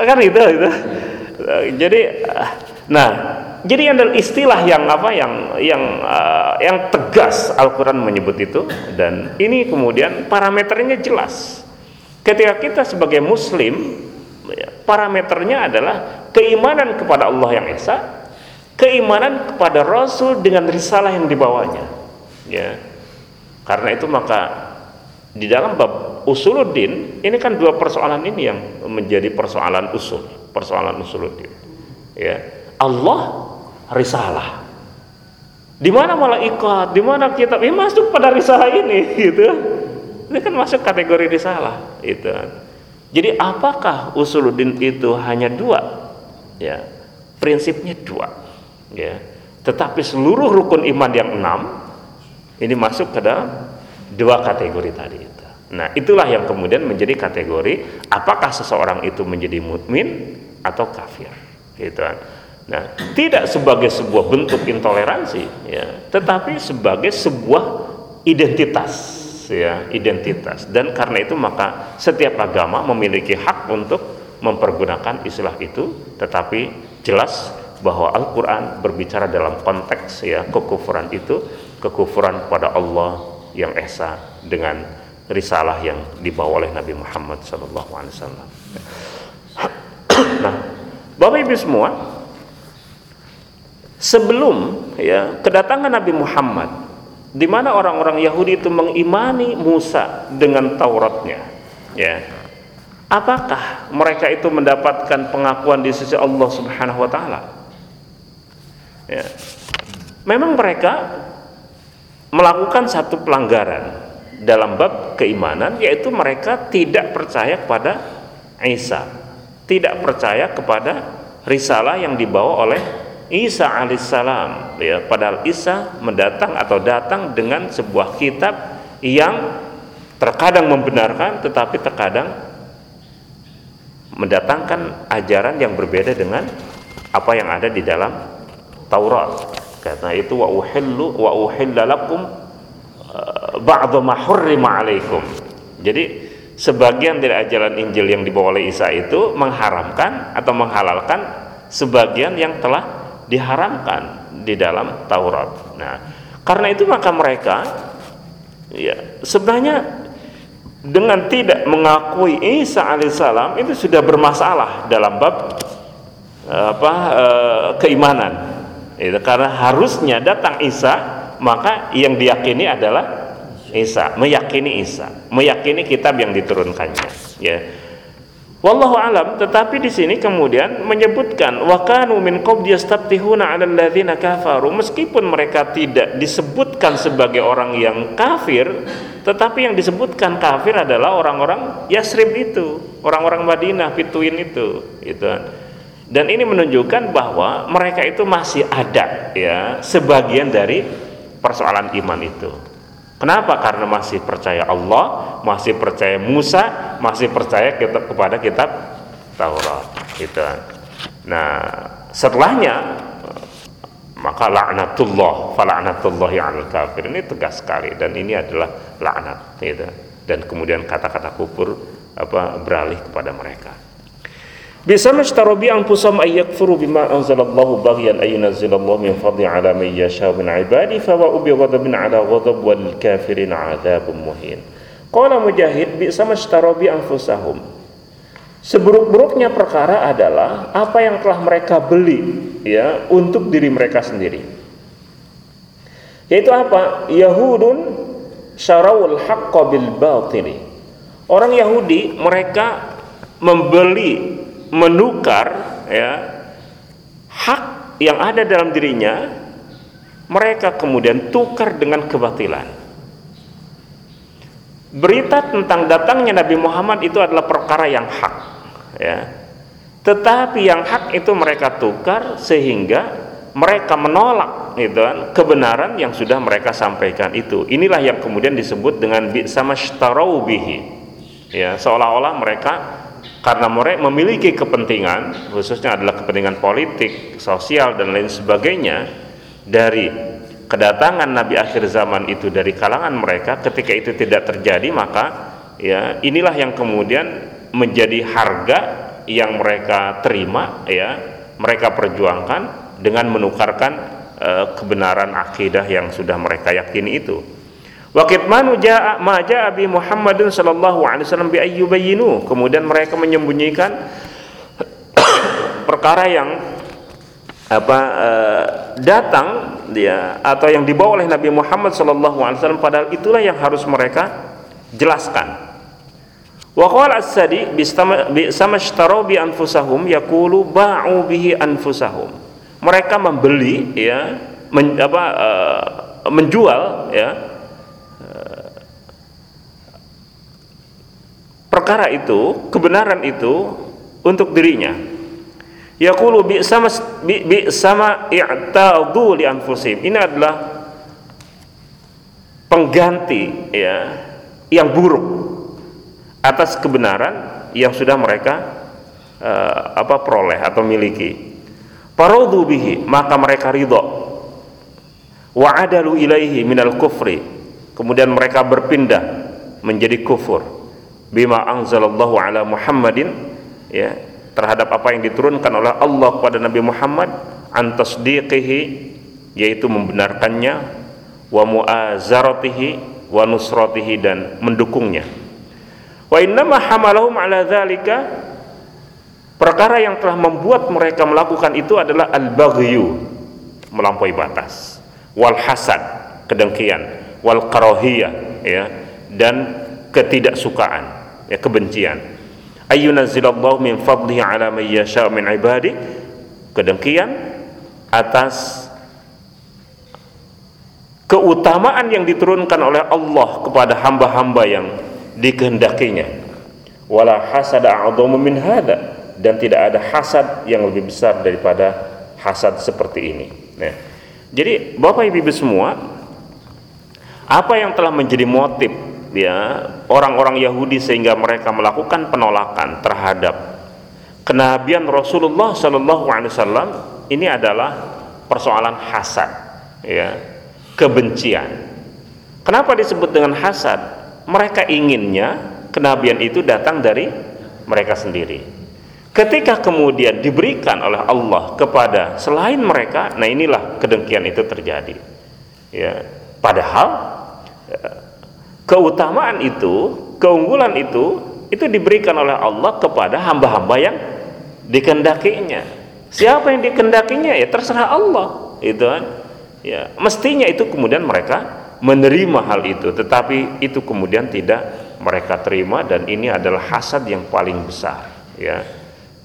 kan itu itu jadi nah jadi ada istilah yang apa yang yang uh, yang tegas Al-Qur'an menyebut itu dan ini kemudian parameternya jelas. Ketika kita sebagai muslim ya, parameternya adalah keimanan kepada Allah yang esa, keimanan kepada Rasul dengan risalah yang dibawanya. Ya. Karena itu maka di dalam bab usuluddin ini kan dua persoalan ini yang menjadi persoalan usul persoalan usuluddin. Ya. Allah risalah. Di mana malaikat, di mana kitab, ini masuk pada risalah ini gitu. Ini kan masuk kategori risalah itu. Jadi apakah usuluddin itu hanya dua? Ya. Prinsipnya dua. Ya. Tetapi seluruh rukun iman yang enam Ini masuk ke dalam dua kategori tadi itu. Nah, itulah yang kemudian menjadi kategori apakah seseorang itu menjadi mukmin atau kafir. Gitu kan. Nah, tidak sebagai sebuah bentuk intoleransi ya, tetapi sebagai sebuah identitas ya, identitas. Dan karena itu maka setiap agama memiliki hak untuk mempergunakan istilah itu, tetapi jelas bahwa Al-Qur'an berbicara dalam konteks ya kekufuran itu, kekufuran pada Allah yang esa dengan risalah yang dibawa oleh Nabi Muhammad SAW. Nah, Bapak Ibu semua, sebelum ya kedatangan Nabi Muhammad, di mana orang-orang Yahudi itu mengimani Musa dengan Tauratnya, ya, apakah mereka itu mendapatkan pengakuan di sisi Allah Subhanahu Wa Taala? Ya, memang mereka melakukan satu pelanggaran dalam bab keimanan yaitu mereka tidak percaya kepada Isa tidak percaya kepada risalah yang dibawa oleh Isa alaihissalam ya padahal Isa mendatang atau datang dengan sebuah kitab yang terkadang membenarkan tetapi terkadang mendatangkan ajaran yang berbeda dengan apa yang ada di dalam Taurat karena itu wa uhillu wa uhilla lakum ba'dhu ma hurrima alaikum. Jadi sebagian dari ajaran Injil yang dibawa oleh Isa itu mengharamkan atau menghalalkan sebagian yang telah diharamkan di dalam Taurat. Nah, karena itu maka mereka ya sebenarnya dengan tidak mengakui Isa alaihissalam itu sudah bermasalah dalam bab apa e, keimanan. Itu karena harusnya datang Isa maka yang diyakini adalah Isa, meyakini Isa, meyakini kitab yang diturunkannya, ya. Wallahu alam, tetapi di sini kemudian menyebutkan wa kanu min qabli yastabtihuna 'ala alladziina kafaru meskipun mereka tidak disebutkan sebagai orang yang kafir, tetapi yang disebutkan kafir adalah orang-orang Yasrib itu, orang-orang Madinah, Fituin itu, gitu. Dan ini menunjukkan bahwa mereka itu masih ada ya sebagian dari persoalan iman itu. Kenapa? Karena masih percaya Allah, masih percaya Musa, masih percaya kitab kepada kitab Taurat. Gitu. Nah, setelahnya maka laknatullah, falaknatullahi al kafir ini tegas sekali dan ini adalah laknat, gitu. Dan kemudian kata-kata kufur apa beralih kepada mereka. Anfusahum ay yakfuru bima anzalallahu baghyan ay yunazzilallahu min fadli ala man yasha min ibadi fa wa bi ghadabin ala ghadab wal kafirin adzabun muhin. Qala Mujahid bisa mashtaro bi anfusahum. Seburuk-buruknya perkara adalah apa yang telah mereka beli ya untuk diri mereka sendiri. Yaitu apa? Yahudun syarawul haqqa bil batili. Orang Yahudi mereka membeli menukar ya hak yang ada dalam dirinya mereka kemudian tukar dengan kebatilan. Berita tentang datangnya Nabi Muhammad itu adalah perkara yang hak ya. Tetapi yang hak itu mereka tukar sehingga mereka menolak gitu kan kebenaran yang sudah mereka sampaikan itu. Inilah yang kemudian disebut dengan sama bihi ya. Seolah-olah mereka karena mereka memiliki kepentingan khususnya adalah kepentingan politik, sosial dan lain sebagainya dari kedatangan nabi akhir zaman itu dari kalangan mereka ketika itu tidak terjadi maka ya inilah yang kemudian menjadi harga yang mereka terima ya mereka perjuangkan dengan menukarkan uh, kebenaran akidah yang sudah mereka yakini itu Wa kitmanu jaa ma jaa bi Muhammadin sallallahu alaihi wasallam bi ayyubayinu. Kemudian mereka menyembunyikan perkara yang apa uh, datang dia atau yang dibawa oleh Nabi Muhammad sallallahu alaihi wasallam padahal itulah yang harus mereka jelaskan. Wa qala as-sadi bi sama ishtaraw bi anfusahum yaqulu ba'u bihi anfusahum. Mereka membeli ya men, apa uh, menjual ya perkara itu, kebenaran itu untuk dirinya. Yaqulu bi sama bi, sama i'tadu li anfusihim. Ini adalah pengganti ya yang buruk atas kebenaran yang sudah mereka uh, apa peroleh atau miliki. Paradu bihi maka mereka ridho wa adalu ilaihi minal kufri kemudian mereka berpindah menjadi kufur bima anzalallahu ala Muhammadin ya terhadap apa yang diturunkan oleh Allah kepada Nabi Muhammad antasdiqihi yaitu membenarkannya wa muazaratihi wa nusratihi dan mendukungnya. Wa innama hamalahum ala dzalika perkara yang telah membuat mereka melakukan itu adalah al-baghyu melampaui batas wal hasad kedengkian wal karahiyah ya dan ketidaksukaan ya kebencian. Ayyunazzilallahu min fadlihi ala man yasha min ibadi? Kedengkian atas keutamaan yang diturunkan oleh Allah kepada hamba-hamba yang dikehendakinya. Wala hasada a'dhamu min hada dan tidak ada hasad yang lebih besar daripada hasad seperti ini. Nah, jadi Bapak Ibu semua apa yang telah menjadi motif ya orang-orang Yahudi sehingga mereka melakukan penolakan terhadap kenabian Rasulullah Shallallahu Alaihi Wasallam ini adalah persoalan hasad ya kebencian. Kenapa disebut dengan hasad? Mereka inginnya kenabian itu datang dari mereka sendiri. Ketika kemudian diberikan oleh Allah kepada selain mereka nah inilah kedengkian itu terjadi ya. Padahal keutamaan itu, keunggulan itu itu diberikan oleh Allah kepada hamba-hamba yang dikendakinya. Siapa yang dikendakinya ya terserah Allah, itu kan. Ya, mestinya itu kemudian mereka menerima hal itu, tetapi itu kemudian tidak mereka terima dan ini adalah hasad yang paling besar, ya.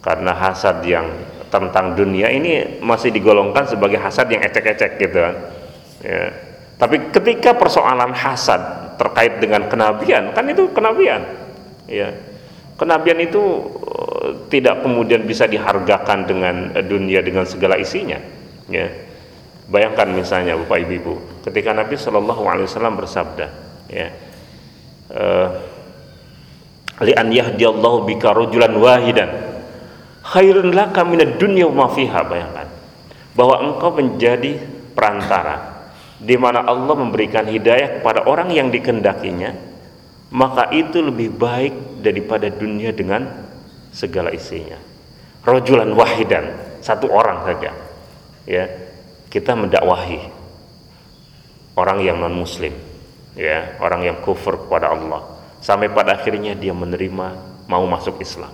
Karena hasad yang tentang dunia ini masih digolongkan sebagai hasad yang ecek-ecek gitu kan. Ya. Tapi ketika persoalan hasad terkait dengan kenabian. Kan itu kenabian. Ya kenabian itu uh, tidak kemudian bisa dihargakan dengan uh, dunia dengan segala isinya. Ya. Bayangkan misalnya bapak ibu ketika Nabi Wasallam bersabda ya uh, li an yahdiyallahu bika rajulan wahidan khairun laka minad dunya wa fiha. Bayangkan bahwa engkau menjadi perantara di mana Allah memberikan hidayah kepada orang yang dikendakinya maka itu lebih baik daripada dunia dengan segala isinya. Rojulan wahidan satu orang saja. Ya kita mendakwahi orang yang non muslim ya orang yang kufur kepada Allah. Sampai pada akhirnya dia menerima mau masuk Islam.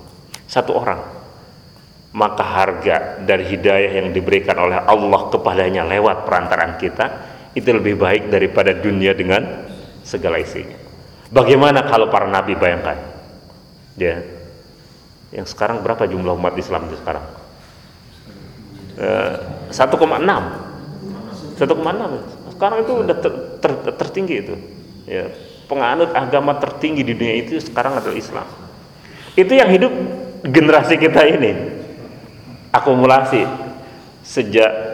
Satu orang. Maka harga dari hidayah yang diberikan oleh Allah kepadanya lewat perantaraan kita itu lebih baik daripada dunia dengan segala isinya. Bagaimana kalau para nabi bayangkan? Ya. Yang sekarang berapa jumlah umat Islam di sekarang? Uh, 1,6 1,6 sekarang itu udah ter, ter, tertinggi itu ya penganut agama tertinggi di dunia itu sekarang adalah Islam itu yang hidup generasi kita ini akumulasi sejak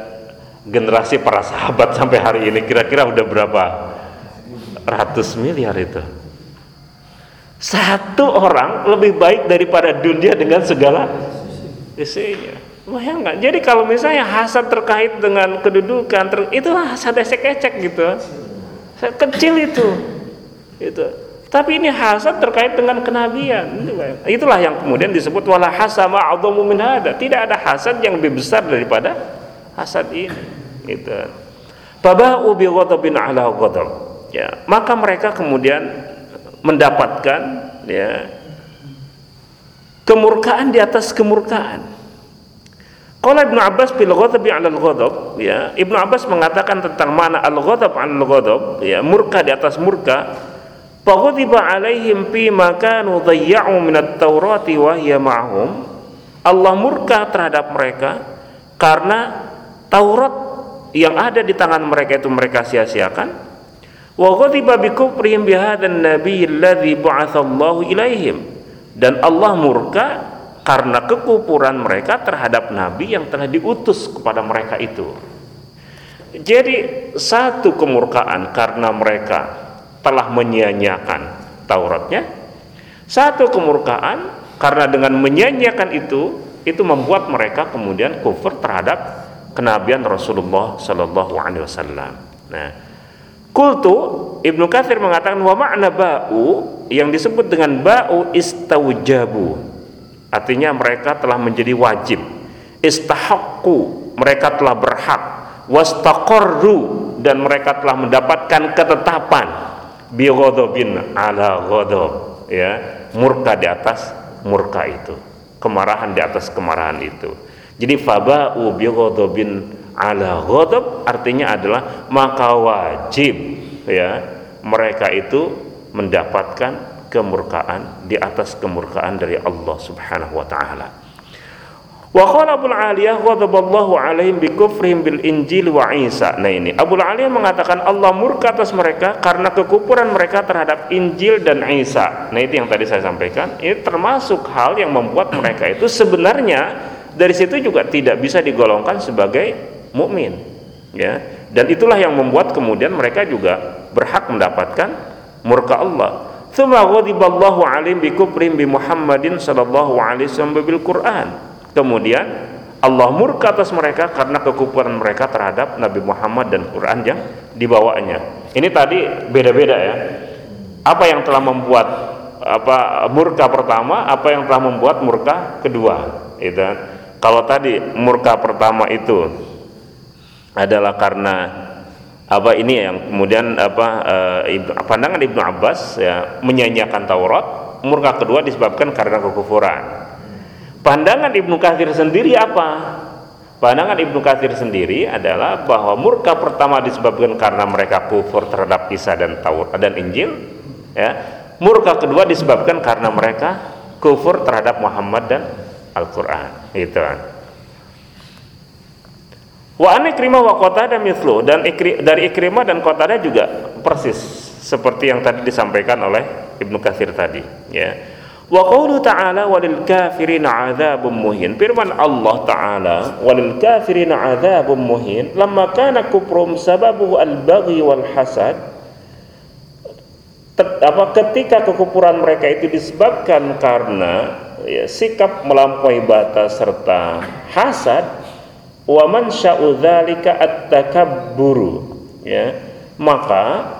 generasi para sahabat sampai hari ini kira-kira udah berapa? Ratus miliar itu. Satu orang lebih baik daripada dunia dengan segala isinya. Bayangkan jadi kalau misalnya hasad terkait dengan kedudukan ter, itu hasad esek-ecek gitu. Kecil itu. Itu. Tapi ini hasad terkait dengan kenabian. Itulah yang kemudian disebut wala hasama min hada. Tidak ada hasad yang lebih besar daripada hasad ini itu babau bi ghadabin ala ghadab. Ya maka mereka kemudian mendapatkan ya kemurkaan di atas kemurkaan. Qala Ibnu Abbas bil ghadabi 'ala al-ghadab ya Ibnu Abbas mengatakan tentang mana al-ghadab 'ala al-ghadab ya murka di atas murka. Faghadiba 'alaihim fi ma kanu dhayya'u min at-taurati wa hiya ma'hum. Allah murka terhadap mereka karena Taurat yang ada di tangan mereka itu mereka sia-siakan. Wa ghadiba bi kufrihim bihadan nabiy alladhi ba'atsallahu ilaihim. Dan Allah murka karena kekufuran mereka terhadap nabi yang telah diutus kepada mereka itu. Jadi satu kemurkaan karena mereka telah menyia-nyiakan Tauratnya satu kemurkaan karena dengan menyia-nyiakan itu itu membuat mereka kemudian kufur terhadap kenabian Rasulullah Shallallahu Alaihi Wasallam. Nah, kultu Ibnu Katsir mengatakan wa makna ba'u yang disebut dengan ba'u istaujabu. Artinya mereka telah menjadi wajib. Istahaqqu mereka telah berhak. Wastaqarru dan mereka telah mendapatkan ketetapan. Bi ghadabin ala ghadab. Ya murka di atas murka itu. Kemarahan di atas kemarahan itu jadi faba'u bi ghadabin ala ghadab artinya adalah maka wajib ya mereka itu mendapatkan kemurkaan di atas kemurkaan dari Allah Subhanahu wa taala Wa qala Abu Aliyah ghadaballahu alaihim bi kufrihim bil Injil wa Isa. Nah ini Abu Aliyah mengatakan Allah murka atas mereka karena kekufuran mereka terhadap Injil dan Isa. Nah itu yang tadi saya sampaikan. Ini termasuk hal yang membuat mereka itu sebenarnya dari situ juga tidak bisa digolongkan sebagai mukmin. Ya. Dan itulah yang membuat kemudian mereka juga berhak mendapatkan murka Allah. Tsumma ghadiballahu alaihim bi kufrihim bi Muhammadin sallallahu alaihi wasallam bil Quran Kemudian Allah murka atas mereka karena kekufuran mereka terhadap Nabi Muhammad dan Quran yang dibawanya. Ini tadi beda-beda ya. Apa yang telah membuat apa murka pertama, apa yang telah membuat murka kedua, itu. Kalau tadi murka pertama itu adalah karena apa ini yang kemudian apa eh, pandangan Ibnu Abbas ya menyanyiakan Taurat, murka kedua disebabkan karena kekufuran. Pandangan Ibnu Katsir sendiri apa? Pandangan Ibnu Katsir sendiri adalah bahwa murka pertama disebabkan karena mereka kufur terhadap Isa dan Taurat dan Injil, ya. Murka kedua disebabkan karena mereka kufur terhadap Muhammad dan Al-Qur'an. Itu. Wa an Ikrimah wa Qatada mithlu dan ikri, dari Ikrimah dan Qatada juga persis seperti yang tadi disampaikan oleh Ibnu Katsir tadi, ya. Wa qawlu ta'ala walil kafirina adzabun muhin. Firman Allah taala walil kafirina adzabun muhin lamma kana kufrum sababuhu al-baghi wal hasad apa ketika kekufuran mereka itu disebabkan karena ya, sikap melampaui batas serta hasad wa man sya'u dzalika at-takabburu. Ya maka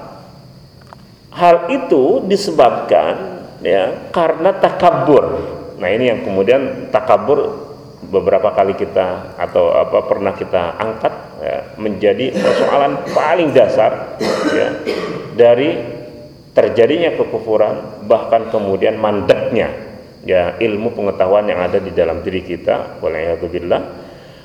hal itu disebabkan ya karena takabur nah ini yang kemudian takabur beberapa kali kita atau apa pernah kita angkat ya, menjadi persoalan paling dasar ya, dari terjadinya kekufuran bahkan kemudian mandeknya ya ilmu pengetahuan yang ada di dalam diri kita waliyadzubillah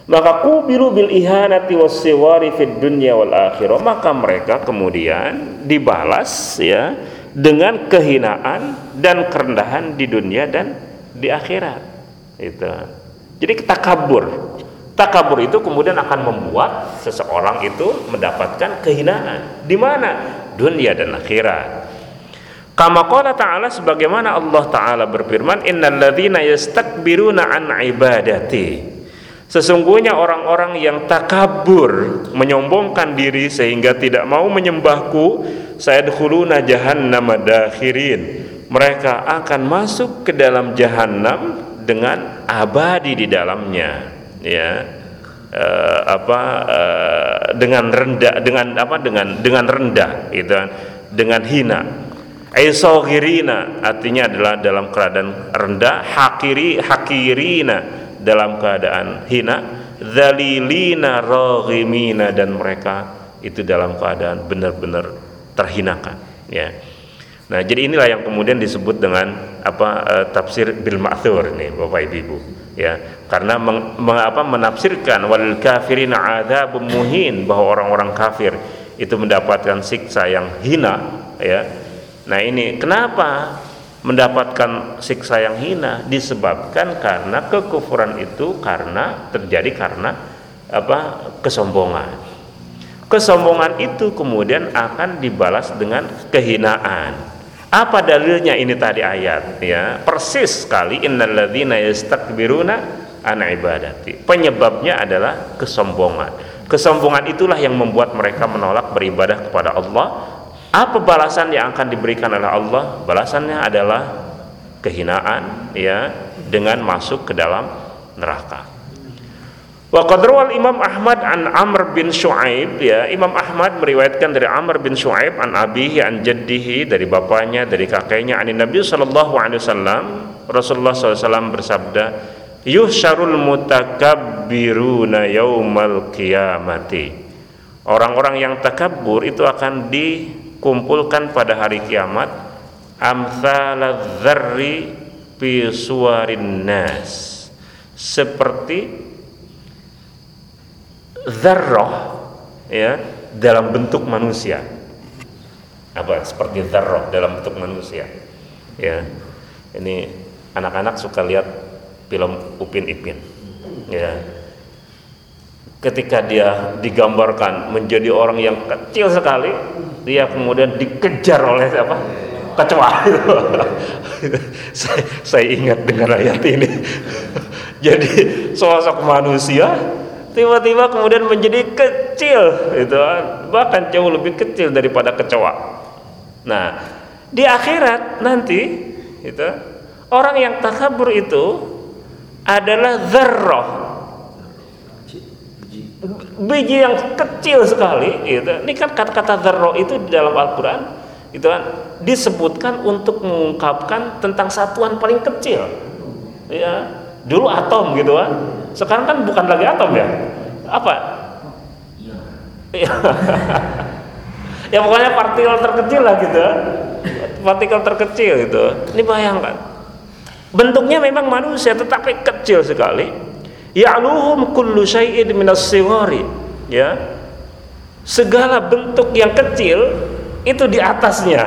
maka kubilu bil ihanati wassiwari fid dunya wal akhirah. Maka mereka kemudian dibalas ya dengan kehinaan dan kerendahan di dunia dan di akhirat. Itu jadi kita kabur takabur itu kemudian akan membuat seseorang itu mendapatkan kehinaan. Di mana? Dunia dan akhirat kama qala ta'ala sebagaimana Allah taala berfirman innalladzina yastakbiruna an ibadati. Sesungguhnya orang-orang yang takabur menyombongkan diri sehingga tidak mau menyembahku sayadkhuluna jahannama dakhirin. Mereka akan masuk ke dalam jahanam dengan abadi di dalamnya. Ya. E, apa e, dengan rendah dengan apa dengan dengan rendah gitu dengan hina aisaghirina artinya adalah dalam keadaan rendah hakiri hakirina dalam keadaan hina zalilina raghimina dan mereka itu dalam keadaan benar-benar terhinakan ya. Nah jadi inilah yang kemudian disebut dengan apa uh, tafsir bil ma'thur ini Bapak Ibu ya. Karena meng, meng, apa, menafsirkan wal kafirin adzabun muhin bahwa orang-orang kafir itu mendapatkan siksa yang hina ya nah ini kenapa mendapatkan siksa yang hina? Disebabkan karena kekufuran itu karena terjadi karena apa kesombongan. Kesombongan itu kemudian akan dibalas dengan kehinaan. Apa dalilnya ini tadi ayat? Ya persis sekali innalladzina yastakbiruna an ibadati. Penyebabnya adalah kesombongan. Kesombongan itulah yang membuat mereka menolak beribadah kepada Allah apa balasan yang akan diberikan oleh Allah? Balasannya adalah kehinaan ya dengan masuk ke dalam neraka. Wa qadrawal Imam Ahmad an Amr bin Shu'aib ya Imam Ahmad meriwayatkan dari Amr bin Shu'aib an abihi an jaddihi dari bapaknya dari kakeknya an Nabi sallallahu alaihi wasallam Rasulullah SAW bersabda yuhsyarul mutakabbiruna yaumal qiyamati orang-orang yang takabur itu akan dikumpulkan pada hari kiamat amsaladzarri fi nas. Seperti zarroh ya dalam bentuk manusia. Apa? Seperti zarroh dalam bentuk manusia. Ya. Ini anak-anak suka lihat film Upin Ipin. Ya. Ketika dia digambarkan menjadi orang yang kecil sekali dia kemudian dikejar oleh siapa kecoa. Saya, saya ingat dengan ayat ini. Jadi sosok manusia tiba-tiba kemudian menjadi kecil itu bahkan jauh lebih kecil daripada kecoa. Nah di akhirat nanti itu orang yang takabur itu adalah zarroh biji yang kecil sekali itu ini kan kata-kata zarroh itu di dalam Al-Quran itu kan disebutkan untuk mengungkapkan tentang satuan paling kecil ya dulu atom gitu kan sekarang kan bukan lagi atom ya. Apa? Iya. ya pokoknya partikel terkecil lah gitu. Partikel terkecil gitu. Ini bayangkan. Bentuknya memang manusia tetapi kecil sekali. Ya'luhum kullu syai'in minas siwari. Ya. Segala bentuk yang kecil itu di atasnya.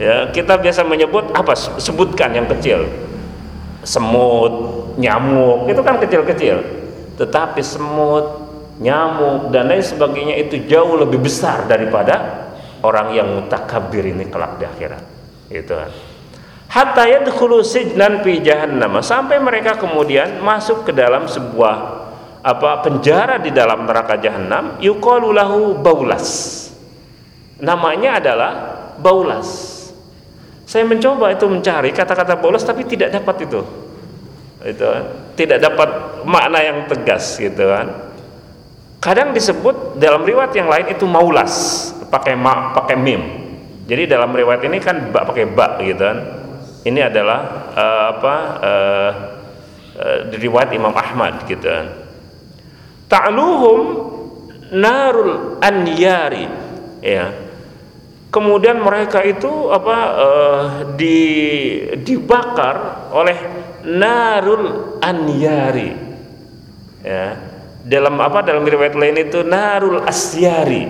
Ya, kita biasa menyebut apa? Sebutkan yang kecil. Semut, nyamuk itu kan kecil-kecil tetapi semut nyamuk dan lain sebagainya itu jauh lebih besar daripada orang yang mutakabir ini kelak di akhirat itu kan hatta yadkhulu sijnan fi jahannam. Sampai mereka kemudian masuk ke dalam sebuah apa penjara di dalam neraka jahanam yuqalu lahu baulas. Namanya adalah baulas. Saya mencoba itu mencari kata-kata baulas tapi tidak dapat itu. Itu tidak dapat makna yang tegas gitu kan. Kadang disebut dalam riwayat yang lain itu maulas pakai ma pakai mim. Jadi dalam riwayat ini kan bak pakai bak gitu kan ini adalah uh, apa uh, uh, riwayat Imam Ahmad gitu. Ta'luhum narul anyari. Ya. Kemudian mereka itu apa uh, di dibakar oleh narul anyari. Ya. Dalam apa dalam riwayat lain itu narul asyari.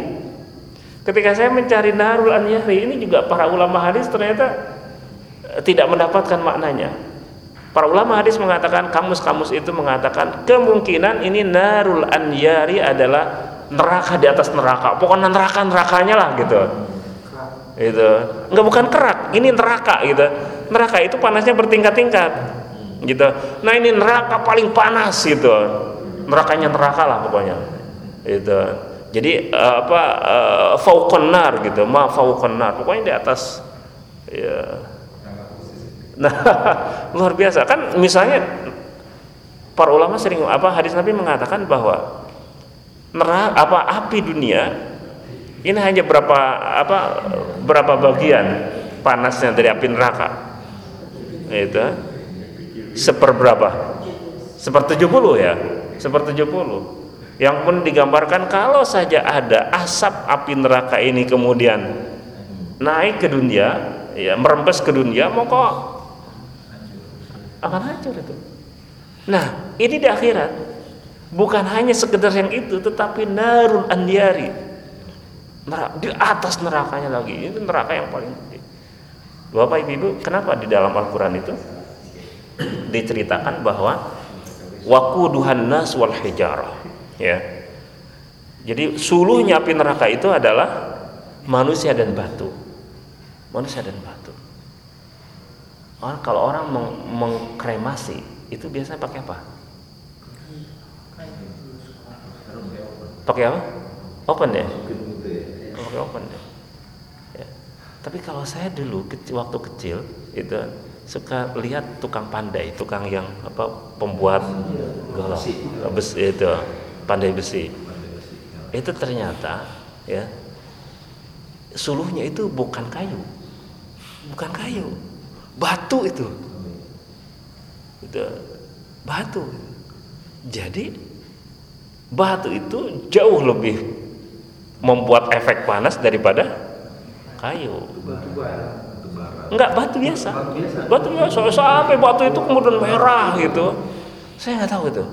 Ketika saya mencari narul anyari ini juga para ulama hadis ternyata tidak mendapatkan maknanya. Para ulama hadis mengatakan kamus-kamus itu mengatakan kemungkinan ini narul anyari adalah neraka di atas neraka. Pokoknya neraka nerakanya lah gitu. Itu enggak bukan kerak. Ini neraka gitu. Neraka itu panasnya bertingkat-tingkat gitu. Nah ini neraka paling panas gitu. Nerakanya neraka lah pokoknya. Itu jadi uh, apa uh, fauqonar gitu. Ma fauqonar pokoknya di atas nah luar biasa kan misalnya para ulama sering apa hadis Nabi mengatakan bahwa neraka apa api dunia ini hanya berapa apa berapa bagian panasnya dari api neraka itu seperberapa? Seper 70 ya? Seper 70. Yang pun digambarkan kalau saja ada asap api neraka ini kemudian naik ke dunia, ya merembes ke dunia, maka akan hancur itu. Nah, ini di akhirat bukan hanya sekedar yang itu, tetapi narun andiari. Di atas nerakanya lagi. Ini neraka yang paling gede. Bapak Ibu, kenapa di dalam Al-Qur'an itu diceritakan bahwa wakuduhan nas wal hijarah ya jadi suluhnya api neraka itu adalah manusia dan batu manusia dan batu orang kalau orang meng mengkremasi itu biasanya pakai apa? Pakai apa? Open ya? Pakai open ya. Tapi kalau saya dulu kecil, waktu kecil itu suka lihat tukang pandai, tukang yang apa pembuat golok besi itu pandai besi. Itu ternyata ya suluhnya itu bukan kayu, bukan kayu, batu itu, itu batu. Jadi batu itu jauh lebih membuat efek panas daripada kayu. Enggak batu biasa. Batu biasa. Sampai batu itu kemudian merah gitu. Saya nggak tahu itu.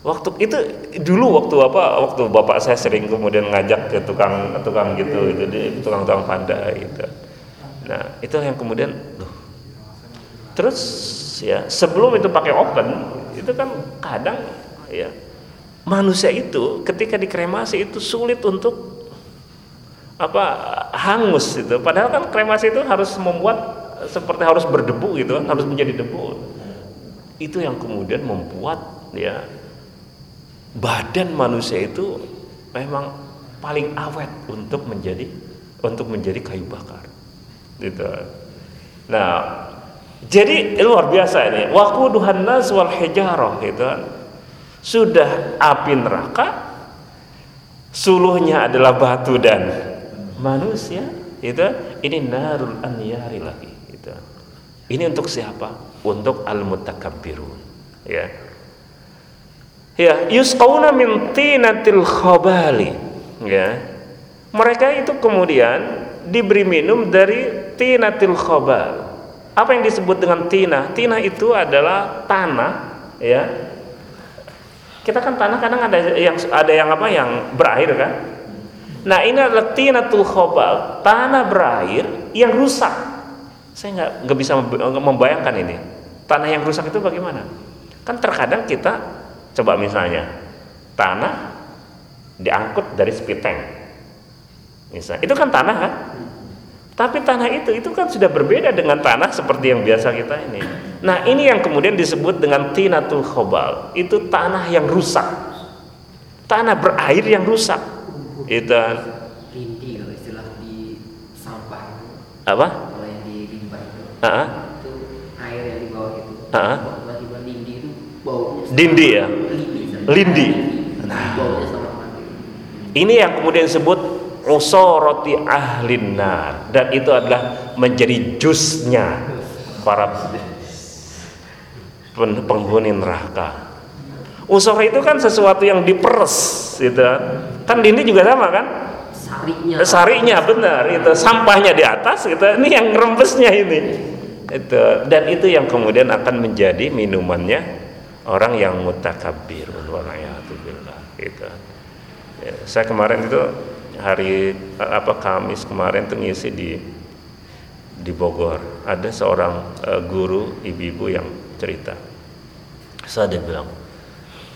Waktu itu dulu waktu apa? Waktu bapak saya sering kemudian ngajak ke tukang tukang gitu itu di tukang-tukang pandai gitu. Nah itu yang kemudian loh. Terus ya sebelum itu pakai open itu kan kadang ya manusia itu ketika dikremasi itu sulit untuk apa hangus itu. Padahal kan kremasi itu harus membuat seperti harus berdebu gitu kan harus menjadi debu. Itu yang kemudian membuat ya badan manusia itu memang paling awet untuk menjadi untuk menjadi kayu bakar gitu. Nah jadi luar biasa ini. Waquduhan nas wal hijarah kan sudah api neraka suluhnya adalah batu dan manusia itu ini narul anyari lagi itu ini untuk siapa? Untuk al mutakabbirun ya. Ya yusqauna min tinatil khabali ya. Mereka itu kemudian diberi minum dari tinatil khabal apa yang disebut dengan tina tina itu adalah tanah ya kita kan tanah kadang ada yang ada yang apa yang berair kan Nah ini adalah tinatul khobal, tanah berair yang rusak. Saya nggak nggak bisa membayangkan ini. Tanah yang rusak itu bagaimana? Kan terkadang kita coba misalnya tanah diangkut dari spiteng, misalnya itu kan tanah kan? Tapi tanah itu itu kan sudah berbeda dengan tanah seperti yang biasa kita ini. Nah ini yang kemudian disebut dengan tinatul khobal, itu tanah yang rusak, tanah berair yang rusak. Itu. Lindi kalau istilah di sampah itu. Apa? Kalau yang di limbah itu. Uh -huh. itu air yang di bawah itu. Uh -huh. tiba-tiba lindi itu baunya dindi ya? lindi lindi nah. Baunya sama ini yang kemudian disebut usoroti ahlin nar. Dan itu adalah menjadi jusnya para penghuni neraka. Usor itu kan sesuatu yang diperes gitu kan. Dindi juga sama kan? Sarinya. Sarinya benar itu. Sampahnya di atas gitu. Ini yang rembesnya ini. Itu. Dan itu yang kemudian akan menjadi minumannya orang yang mutakabir billah gitu. Ya, saya kemarin itu hari apa Kamis kemarin tuh ngisi di di Bogor ada seorang uh, guru ibu-ibu yang cerita saya dia bilang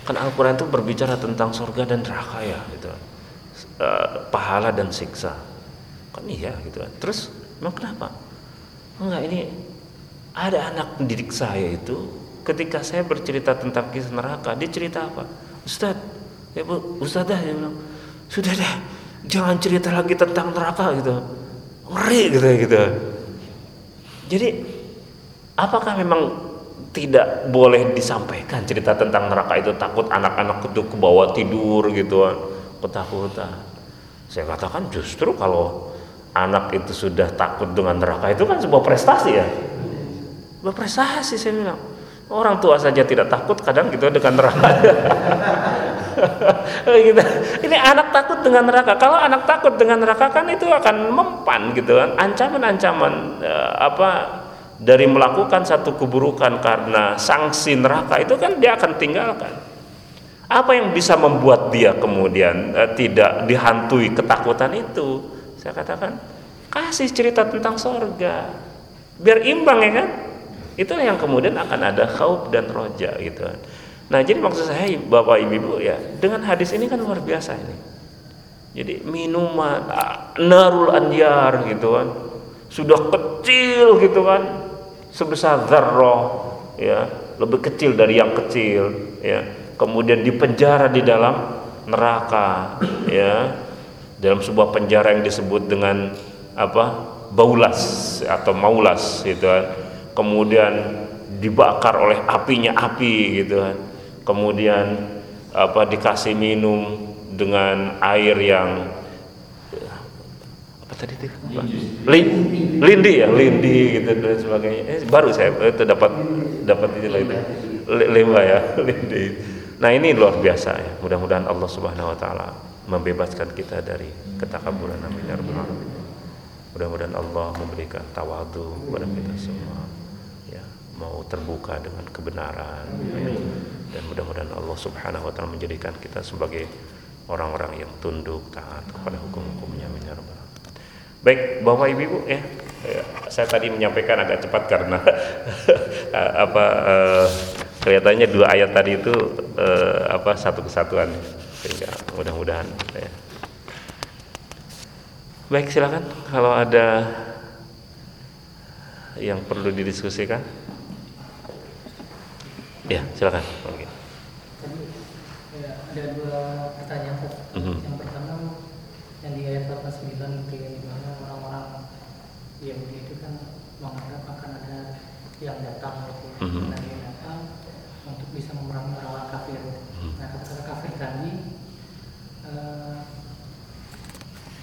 Kan Al-Quran itu berbicara tentang surga dan neraka ya gitu. Uh, pahala dan siksa. Kan iya gitu. Terus emang kenapa? Enggak ini ada anak pendidik saya itu ketika saya bercerita tentang kisah neraka, dia cerita apa? Ustaz, ya Bu, Ustazah dia bilang, sudah dah, jangan cerita lagi tentang neraka gitu. Ngeri gitu gitu. Jadi apakah memang tidak boleh disampaikan cerita tentang neraka itu? Takut anak-anak itu ke bawah tidur gitu. Ketakutan. Saya katakan justru kalau anak itu sudah takut dengan neraka itu kan sebuah prestasi ya. Sebuah prestasi saya bilang. Orang tua saja tidak takut kadang gitu dengan neraka gitu. ini anak takut dengan neraka kalau anak takut dengan neraka kan itu akan mempan gitu kan ancaman-ancaman eh, apa dari melakukan satu keburukan karena sanksi neraka itu kan dia akan tinggalkan. Apa yang bisa membuat dia kemudian eh, tidak dihantui ketakutan itu? Saya katakan kasih cerita tentang sorga, biar imbang ya kan. Itu yang kemudian akan ada khauf dan roja gitu kan. Nah jadi maksud saya bapak ibu ya dengan hadis ini kan luar biasa ini. Jadi minuman ah, narul anjar gitu kan sudah kecil gitu kan sebesar zarroh ya lebih kecil dari yang kecil ya kemudian dipenjara di dalam neraka ya dalam sebuah penjara yang disebut dengan apa baulas atau maulas gitu kan kemudian dibakar oleh apinya api gitu kan kemudian apa dikasih minum dengan air yang apa tadi itu? Lindi, lindi ya? Lindi gitu dan sebagainya. Eh, baru saya itu dapat dapat itu itu lima ya lindi. Nah ini luar biasa ya. Mudah-mudahan Allah Subhanahu Wa Taala membebaskan kita dari ketakaburan. Amin ya rabbal alamin. Mudah-mudahan Allah memberikan tawadu kepada kita semua ya. Mau terbuka dengan kebenaran ya. Dan mudah-mudahan Allah Subhanahu wa taala menjadikan kita sebagai orang-orang yang tunduk taat kepada hukum-hukumnya. Ya baik Bapak Ibu ya. Ya, saya tadi menyampaikan agak cepat karena apa eh, kelihatannya dua ayat tadi itu eh, apa satu kesatuan. Sehingga mudah-mudahan ya. baik silakan. Kalau ada yang perlu didiskusikan? Ya silakan. Ya, ada dua pertanyaan Pak. Mhm. Yang pertama yang di ayat 89 itu yang di mana orang-orang Yahudi itu kan menganggap akan ada yang datang gitu ya. Mhm. Nabi yang datang untuk bisa memerangi orang-orang kafir. Mhm. Nah kata-kata kafir tadi eh,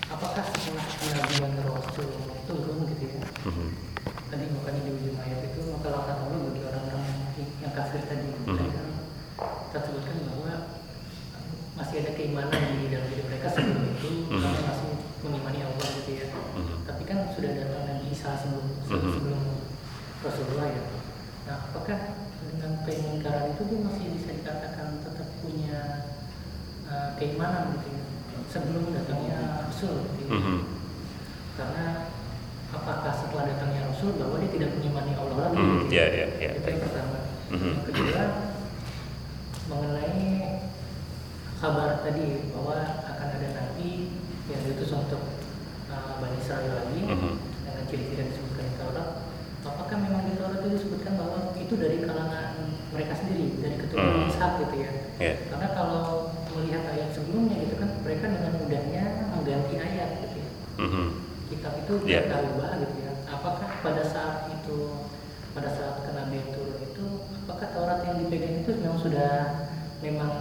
apakah setelah kenabian Rasul turun gitu ya? Mhm. tadi makanya di ujung ayat itu maka langkah Allah bagi orang-orang yang- yang kafir tadi Mhm. tadi kan kita sebutkan bahwa masih ada keimanan di dalam diri mereka sebelum itu Mhm. mereka masih mengimani Allah gitu ya Mhm. tapi kan sudah datang Nabi Isa sebelum Mhm. sebelum Rasulullah ya nah apakah dengan pengingkaran itu dia masih bisa dikatakan tetap punya uh, keimanan gitu ya sebelum datangnya Rasul gitu ya? Mhm. karena apakah setelah datangnya Rasul bahwa dia tidak mengimani Allah lagi Hmm, gitu ya, ya, ya. itu yang pertama Mhm. yang kedua mengenai kabar tadi bahwa akan ada nabi yang diutus untuk uh, Bani Israel lagi Mhm. dengan ciri-ciri yang disebutkan di Taurat apakah memang di Taurat itu disebutkan bahwa itu dari kalangan mereka sendiri dari keturunan Hmm. Ishak gitu ya Ya. karena kalau melihat ayat sebelumnya gitu kan mereka dengan mudahnya mengganti ayat gitu ya Mhm. kitab itu Iya. kita ubah gitu ya. Apakah pada saat itu pada saat kenabian turun itu apakah Taurat yang dipegang itu memang sudah memang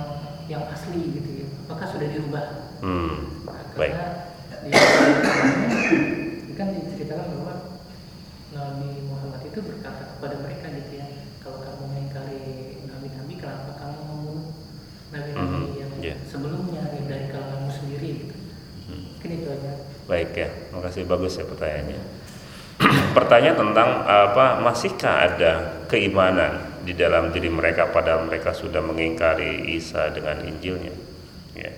yang asli gitu ya? Apakah sudah dirubah? Hmm. Nah, karena ini kan diceritakan bahwa Nabi Muhammad itu berkata kepada mereka gitu ya, kalau kamu mengingkari nabi-nabi, kenapa kamu membunuh nabi-nabi Mhm, yang iya. sebelumnya yang dari kalanganmu sendiri gitu? Hmm. Mungkin itu aja. Baik makasih bagus ya pertanyaannya. Pertanyaan tentang apa masihkah ada keimanan di dalam diri mereka pada mereka sudah mengingkari Isa dengan Injilnya? Ya.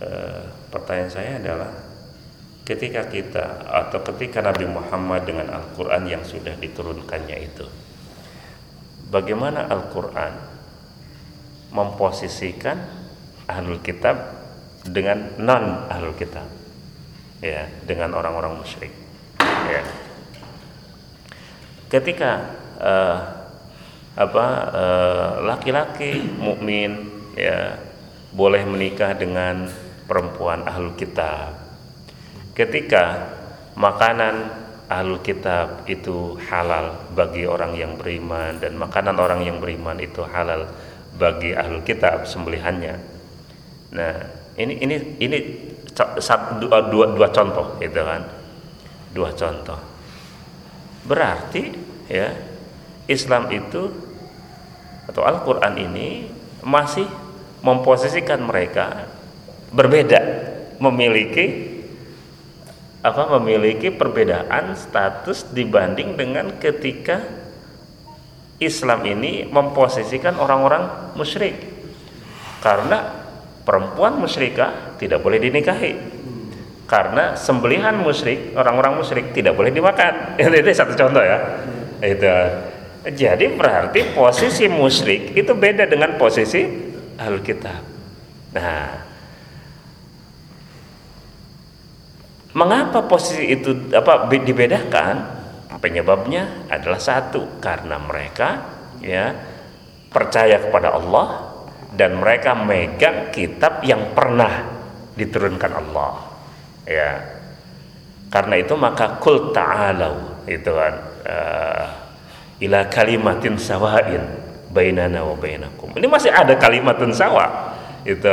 Eh, pertanyaan saya adalah ketika kita atau ketika Nabi Muhammad dengan Al-Quran yang sudah diturunkannya itu, bagaimana Al-Quran memposisikan ahlul kitab dengan non ahlul kitab? Ya dengan orang-orang musyrik. Ya. Ketika eh, apa eh, laki-laki mukmin ya boleh menikah dengan perempuan ahlul kitab. Ketika makanan ahlul kitab itu halal bagi orang yang beriman dan makanan orang yang beriman itu halal bagi ahlul kitab sembelihannya. Nah ini ini ini dua, dua, dua contoh gitu kan. Dua contoh. Berarti ya Islam itu atau Al-Quran ini masih memposisikan mereka berbeda memiliki apa memiliki perbedaan status dibanding dengan ketika Islam ini memposisikan orang-orang musyrik. Karena perempuan musyrikah tidak boleh dinikahi. Karena sembelihan musyrik orang-orang musyrik tidak boleh dimakan. Itu satu contoh ya. Itu. Jadi berarti posisi musyrik itu beda dengan posisi ahlul kitab nah mengapa posisi itu apa be- dibedakan? Penyebabnya adalah satu karena mereka ya percaya kepada Allah dan mereka megang kitab yang pernah diturunkan Allah. Ya. Karena itu maka kul ta'alau itu kan uh, ila kalimatin sawain bainana wa bainakum. Ini masih ada kalimatun sawa. Itu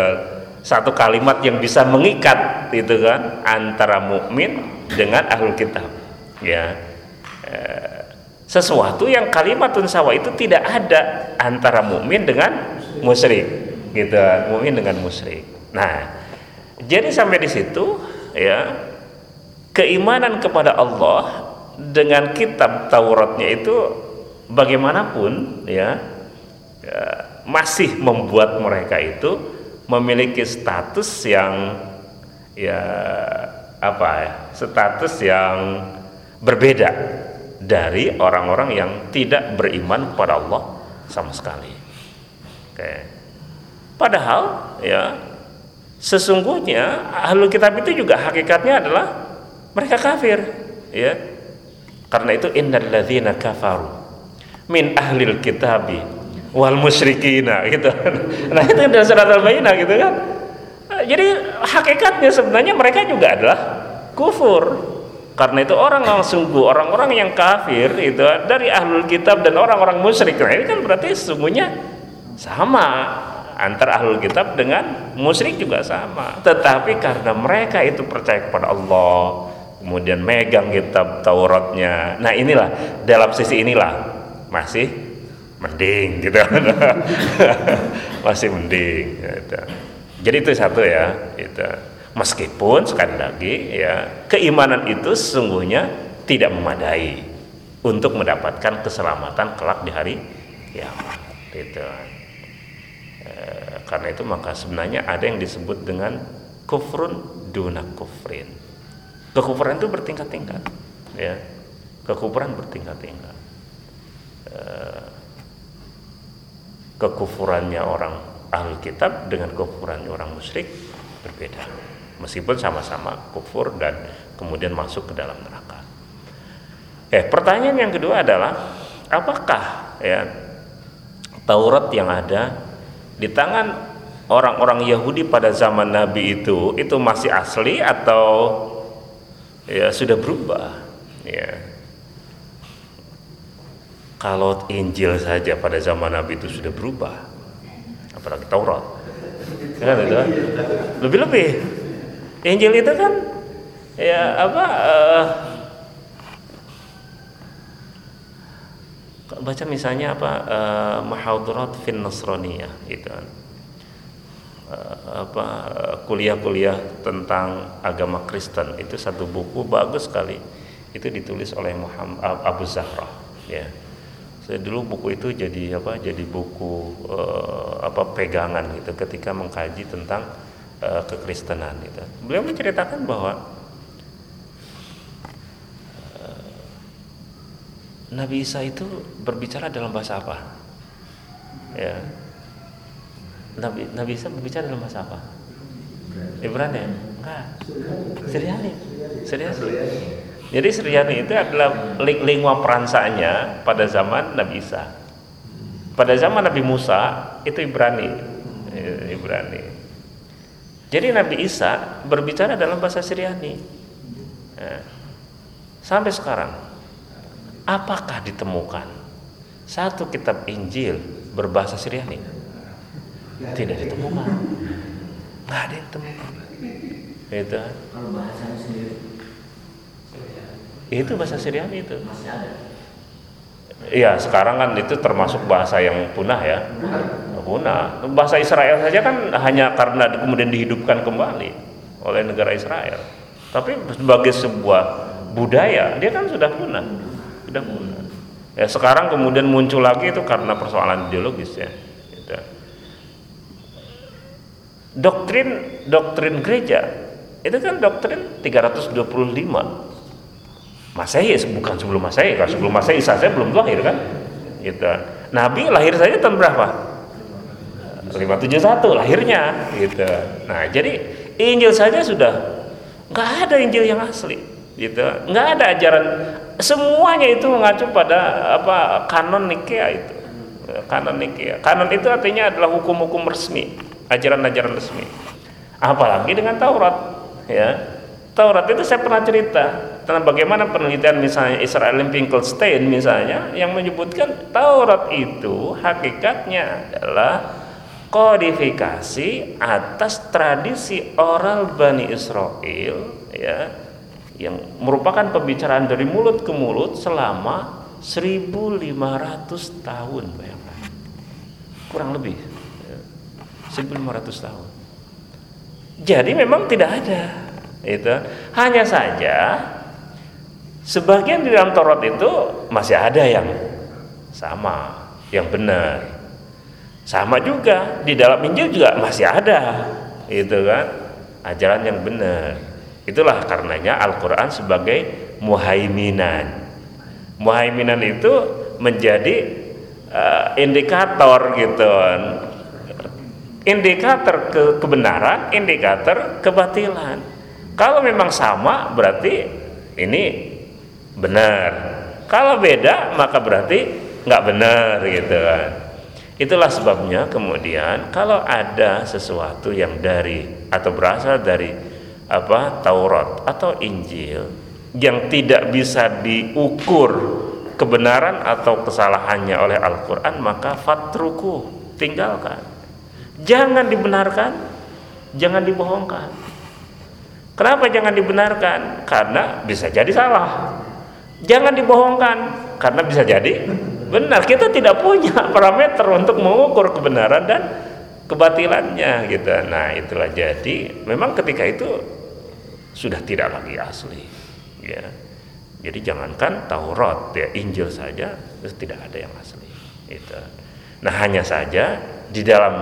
satu kalimat yang bisa mengikat itu kan antara mukmin dengan ahlul kitab. Ya. Uh, sesuatu yang kalimatun sawa itu tidak ada antara mukmin dengan musyrik gitu mukmin dengan musyrik nah jadi sampai di situ ya keimanan kepada Allah dengan kitab Tauratnya itu bagaimanapun ya, ya masih membuat mereka itu memiliki status yang ya apa ya status yang berbeda dari orang-orang yang tidak beriman kepada Allah sama sekali. Padahal ya sesungguhnya ahlu kitab itu juga hakikatnya adalah mereka kafir ya. Karena itu innalladzina kafaru min ahlil kitabi wal musyrikina gitu. Nah itu dalam surat al-bayyinah gitu kan. Jadi hakikatnya sebenarnya mereka juga adalah kufur. Karena itu orang yang sungguh orang-orang yang kafir itu dari ahlul kitab dan orang-orang musyrik. Nah ini kan berarti sesungguhnya sama antara ahlul kitab dengan musyrik juga sama tetapi karena mereka itu percaya kepada Allah kemudian megang kitab Tauratnya. Nah inilah dalam sisi inilah masih mending gitu, masih mending. Gitu. Jadi itu satu ya. Gitu. Meskipun sekali lagi ya keimanan itu sesungguhnya tidak memadai untuk mendapatkan keselamatan kelak di hari kiamat. Gitu. Karena itu maka sebenarnya ada yang disebut dengan kufrun duna kufrin Kekufuran itu bertingkat-tingkat, ya. Kekufuran bertingkat-tingkat. Eh, kekufurannya orang ahli kitab dengan kekufurannya orang musyrik berbeda. Meskipun sama-sama kufur dan kemudian masuk ke dalam neraka. Eh, pertanyaan yang kedua adalah apakah ya Taurat yang ada di tangan orang-orang Yahudi pada zaman Nabi itu itu masih asli atau ya sudah berubah? Ya. Kalau Injil saja pada zaman Nabi itu sudah berubah apalagi Taurat. Kan itu? Lebih-lebih. Injil itu kan ya apa uh, baca misalnya apa uh, Mahadrat fin Nasraniyah gitu kan. Eh, apa kuliah-kuliah tentang agama Kristen itu satu buku bagus sekali. Itu ditulis oleh Muhammad Abu Zahra ya. Saya dulu buku itu jadi apa jadi buku uh, apa pegangan gitu ketika mengkaji tentang uh, kekristenan itu beliau menceritakan bahwa Nabi Isa itu berbicara dalam bahasa apa ya Nabi Nabi Isa berbicara dalam bahasa apa? Ibrani ya? Enggak. Jadi Siriani itu adalah lingua peransanya pada zaman Nabi Isa. Pada zaman Nabi Musa itu Ibrani. Ibrani. Jadi Nabi Isa berbicara dalam bahasa Siriani. Nah, sampai sekarang, apakah ditemukan satu kitab Injil berbahasa Siriani? tidak ditemukan nggak ada yang ditemukan itu kalau bahasanya sendiri itu bahasa Syriani itu masih ada Iya, sekarang kan itu termasuk bahasa yang punah ya. Punah. Bahasa Israel saja kan hanya karena kemudian dihidupkan kembali oleh negara Israel. Tapi sebagai sebuah budaya, dia kan sudah punah. Sudah punah. Ya, sekarang kemudian muncul lagi itu karena persoalan ideologis ya. Gitu. Doktrin doktrin gereja itu kan doktrin 325 Masehi bukan sebelum Masehi. Kalau sebelum Masehi saya belum lahir kan? Gitu. Nabi lahir saja tahun berapa? 571 lahirnya gitu. Nah jadi Injil saja sudah nggak ada Injil yang asli gitu. Nggak ada ajaran semuanya itu mengacu pada apa kanon Nikea itu. Kanon Nikea. Kanon itu artinya adalah hukum-hukum resmi ajaran-ajaran resmi. Apalagi dengan Taurat ya. Taurat itu saya pernah cerita tentang bagaimana penelitian misalnya Israel Finkelstein misalnya yang menyebutkan Taurat itu hakikatnya adalah kodifikasi atas tradisi oral Bani Israel ya yang merupakan pembicaraan dari mulut ke mulut selama 1500 tahun bayangkan kurang lebih ya, 1500 tahun. Jadi memang tidak ada itu hanya saja sebagian di dalam Taurat itu masih ada yang sama yang benar. Sama juga di dalam Injil juga masih ada itu kan. Ajaran yang benar itulah karenanya Al-Quran sebagai muhaiminan muhaiminan itu menjadi uh, indikator gitu indikator ke kebenaran indikator kebatilan kalau memang sama berarti ini benar. Kalau beda maka berarti nggak benar gitu kan. Itulah sebabnya kemudian kalau ada sesuatu yang dari atau berasal dari apa Taurat atau Injil yang tidak bisa diukur kebenaran atau kesalahannya oleh Al-Qur'an maka fatruku tinggalkan. Jangan dibenarkan, jangan dibohongkan. Kenapa jangan dibenarkan? Karena bisa jadi salah. Jangan dibohongkan karena bisa jadi benar. Kita tidak punya parameter untuk mengukur kebenaran dan kebatilannya gitu. Nah, itulah jadi memang ketika itu sudah tidak lagi asli ya. Jadi jangankan Taurat ya Injil saja tidak ada yang asli itu. Nah, hanya saja di dalam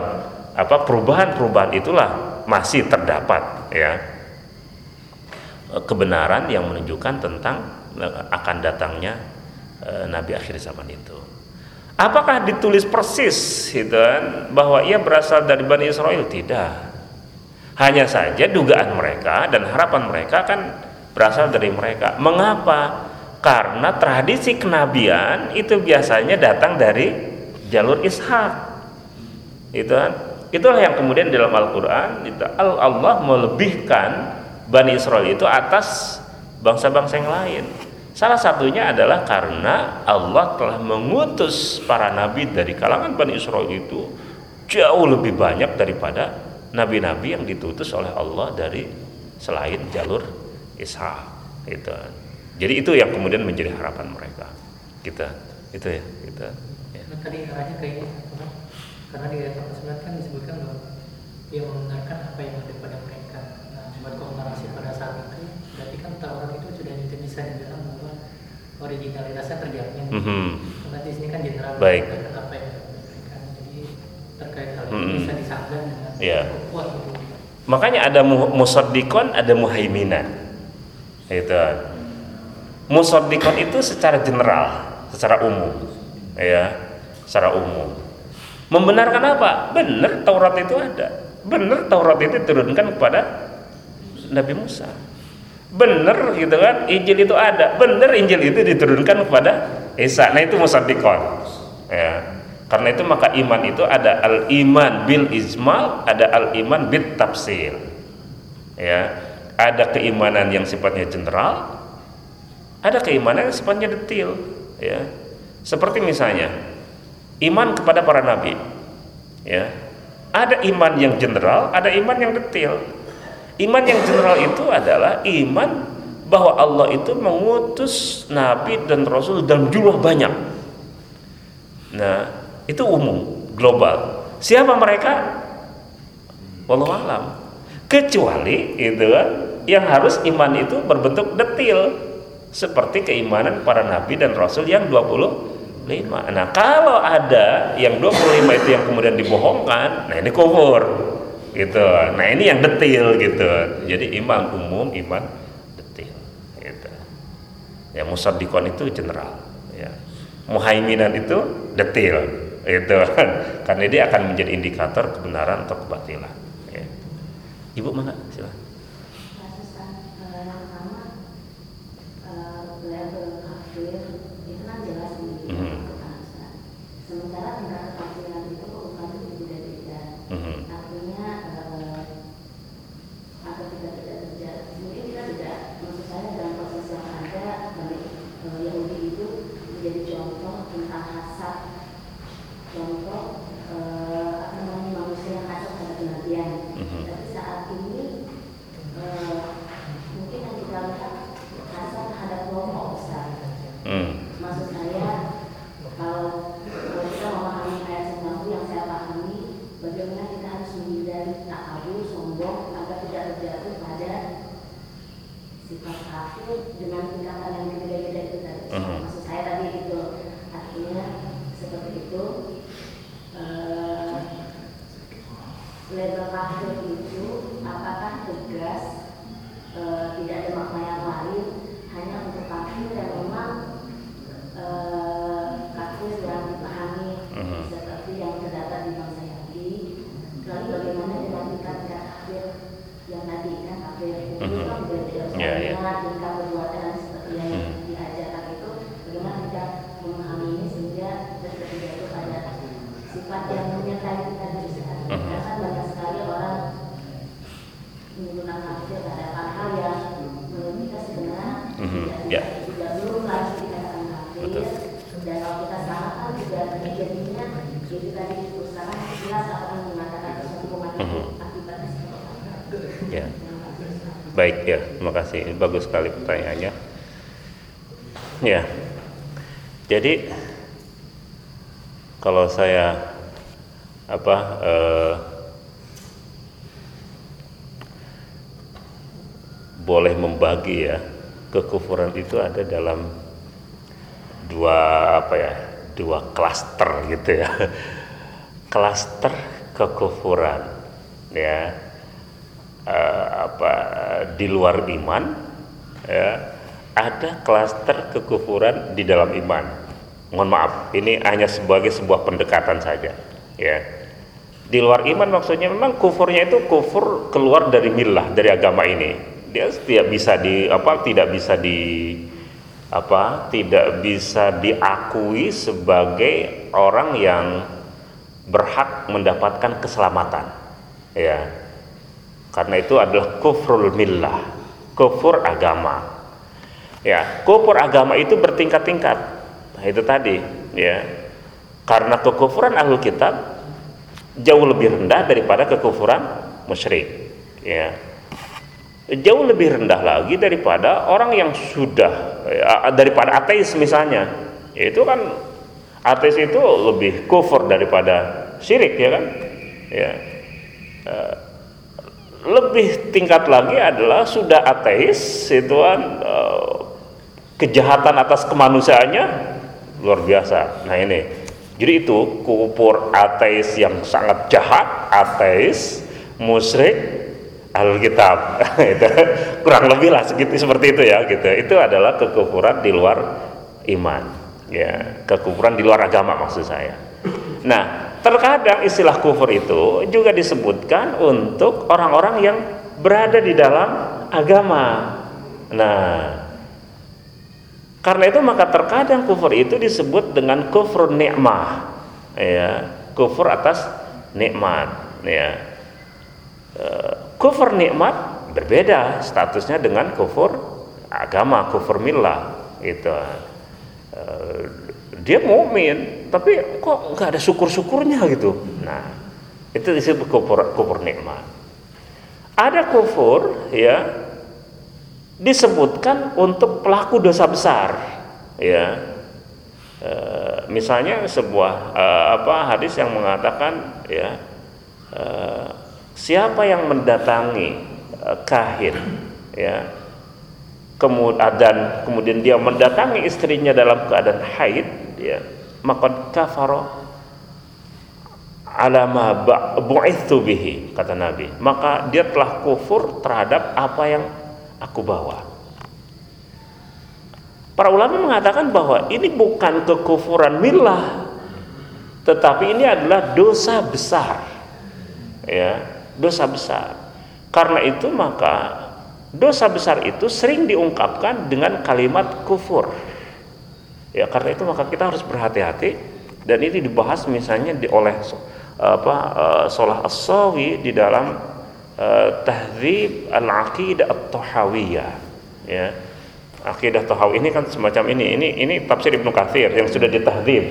apa perubahan-perubahan itulah masih terdapat ya kebenaran yang menunjukkan tentang eh, akan datangnya e, nabi akhir zaman itu. Apakah ditulis persis gitu kan bahwa ia berasal dari Bani Israel? Tidak. Hanya saja dugaan mereka dan harapan mereka kan berasal dari mereka. Mengapa? Karena tradisi kenabian itu biasanya datang dari jalur Ishak. Itu kan? Itulah yang kemudian dalam Al-Qur'an Allah melebihkan Bani Israel itu atas bangsa-bangsa yang lain. Salah satunya adalah karena Allah telah mengutus para nabi dari kalangan Bani Israel itu jauh lebih banyak daripada nabi-nabi yang ditutus oleh Allah dari selain jalur Isa. Itu. Jadi itu yang kemudian menjadi harapan mereka. Kita itu ya, kita. Ya. Nah, tadi arahnya ke karena di ayat 49 kan disebutkan bahwa dia apa yang ada pada mereka buat komparasi pada saat itu berarti kan Taurat itu sudah bisa dibilang bahwa originalitasnya terjamin mm -hmm. karena di sini kan general baik apa yang diberikan jadi terkait hal ini mm -hmm. bisa disanggah dengan yeah. kuat gitu. makanya ada musaddikon ada muhaiminan itu musaddikon itu secara general secara umum ya secara umum membenarkan apa benar Taurat itu ada benar Taurat itu turunkan kepada Nabi Musa. Benar gitu kan, Injil itu ada. Benar Injil itu diturunkan kepada Isa. Nah itu musaddiqon. Ya. Karena itu maka iman itu ada al-iman bil izmal, ada al-iman bit tafsir. Ya. Ada keimanan yang sifatnya general, ada keimanan yang sifatnya detail, ya. Seperti misalnya iman kepada para nabi. Ya. Ada iman yang general, ada iman yang detail. Iman yang general itu adalah iman bahwa Allah itu mengutus nabi dan rasul dalam jumlah banyak. Nah, itu umum, global. Siapa mereka? Wallahu alam. Kecuali itu kan yang harus iman itu berbentuk detil seperti keimanan para nabi dan rasul yang 25. Nah, kalau ada yang 25 itu yang kemudian dibohongkan, nah ini kufur gitu. Nah ini yang detil gitu. Jadi iman umum iman detil gitu. Ya musadikon itu general ya. Muhaiminan itu detil itu karena dia akan menjadi indikator kebenaran atau kebatilan ya. ibu mana? Silahkan hmm. maksud saya kalau kita memahami ayat 90 yang saya pahami bagaimana kita harus menghindari takabur sombong agar tidak terjatuh pada sifat kafir dengan tingkatan yang berbeda-beda itu tadi. Hmm. Maksud saya tadi itu artinya seperti itu. Eh, uh, label kafir itu apakah tegas? Uh, tidak ada makna yang lain hanya untuk kafir yang memang e, kafir yang dipahami Mhm. seperti yang terdapat di bangsa Yahudi. Lalu bagaimana dengan tingkat kafir yang tadi kan? Kafir itu kan berbeda dengan tingkat perbuatan dan seperti yang Mhm. diajarkan itu bagaimana kita memahami ini sehingga kita tidak jatuh pada sifat yang menyertai kita diri sendiri. Mhm. Karena kan banyak sekali orang menggunakan kafir pada hal-hal yang menurut kita sebenarnya Mhm. tidak, Ya. tidak belum lagi dikatakan kafir. Betul. Dan kalau kita salah kan juga jadinya jadi tadi usaha jelas akan mengatakan sesuatu kematian Mhm. akibatnya seperti apa. Ya. Baik ya, terima kasih. Bagus sekali pertanyaannya. Ya. Jadi kalau saya apa eh, boleh membagi ya kekufuran itu ada dalam dua apa ya dua klaster gitu ya klaster kekufuran ya eh, apa di luar iman ya ada klaster kekufuran di dalam iman. Mohon maaf ini hanya sebagai sebuah pendekatan saja ya. Di luar iman maksudnya memang kufurnya itu kufur keluar dari milah dari agama ini. Dia tidak bisa di apa tidak bisa di apa tidak bisa diakui sebagai orang yang berhak mendapatkan keselamatan ya karena itu adalah kufrul millah kufur agama. Ya kufur agama itu bertingkat-tingkat. Nah, itu tadi ya. Karena kekufuran ahlul kitab jauh lebih rendah daripada kekufuran musyrik ya. Jauh lebih rendah lagi daripada orang yang sudah ya, daripada ateis misalnya. Ya, itu kan ateis itu lebih kufur daripada syirik ya kan? Ya. Eh, lebih tingkat lagi adalah sudah ateis itu kan eh, kejahatan atas kemanusiaannya luar biasa. Nah ini. Jadi itu kufur ateis yang sangat jahat ateis musyrik alkitab. Itu kurang lebih lah segitu seperti itu ya gitu. Itu adalah kekufuran di luar iman ya. Kekufuran di luar agama maksud saya. Nah terkadang istilah kufur itu juga disebutkan untuk orang-orang yang berada di dalam agama nah karena itu maka terkadang kufur itu disebut dengan kufur nikmah, ya, kufur atas nikmat, ya. E, kufur nikmat berbeda statusnya dengan kufur agama, kufur milah, itu. Dia mukmin, tapi kok nggak ada syukur-syukurnya gitu. Nah, itu disebut kufur kufur nikmat. Ada kufur, ya, disebutkan untuk pelaku dosa besar ya e, misalnya sebuah e, apa hadis yang mengatakan ya e, siapa yang mendatangi e, kahin ya kemudian kemudian dia mendatangi istrinya dalam keadaan haid ya maka kafaro alama bu'ithu bihi kata Nabi maka dia telah kufur terhadap apa yang aku bawa. Para ulama mengatakan bahwa ini bukan kekufuran milah, tetapi ini adalah dosa besar. Ya, dosa besar. Karena itu maka dosa besar itu sering diungkapkan dengan kalimat kufur. Ya, karena itu maka kita harus berhati-hati. Dan ini dibahas misalnya di oleh apa uh, Solah As-Sawi di dalam Uh, tahdzib al-aqidah at-tahawiyah. Ya. Akidah tahawi ini kan semacam ini. Ini ini tafsir Ibnu Katsir yang sudah ditahdzib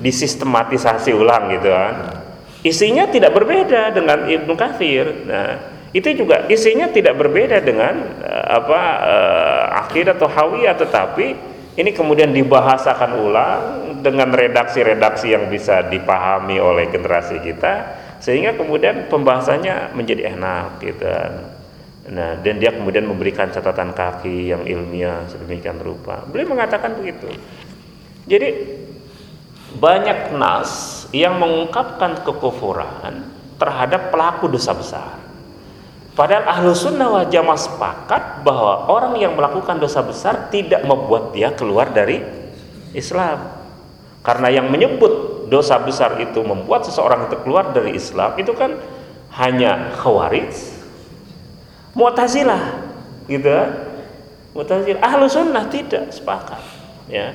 disistematisasi ulang gitu kan. Isinya tidak berbeda dengan Ibnu Katsir. Nah itu juga isinya tidak berbeda dengan uh, apa uh, akidah tahawiyah. Tetapi ini kemudian dibahasakan ulang dengan redaksi-redaksi yang bisa dipahami oleh generasi kita sehingga kemudian pembahasannya menjadi enak gitu. Nah dan dia kemudian memberikan catatan kaki yang ilmiah sedemikian rupa. Beliau mengatakan begitu. Jadi banyak nas yang mengungkapkan kekufuran terhadap pelaku dosa besar. Padahal ahlu sunnah wal jamaah sepakat bahwa orang yang melakukan dosa besar tidak membuat dia keluar dari Islam. Karena yang menyebut dosa besar itu membuat seseorang itu keluar dari Islam itu kan hanya khawarij, mu'tazilah, gitu kan? Mu'tazilah. Ahlu sunnah tidak sepakat, ya.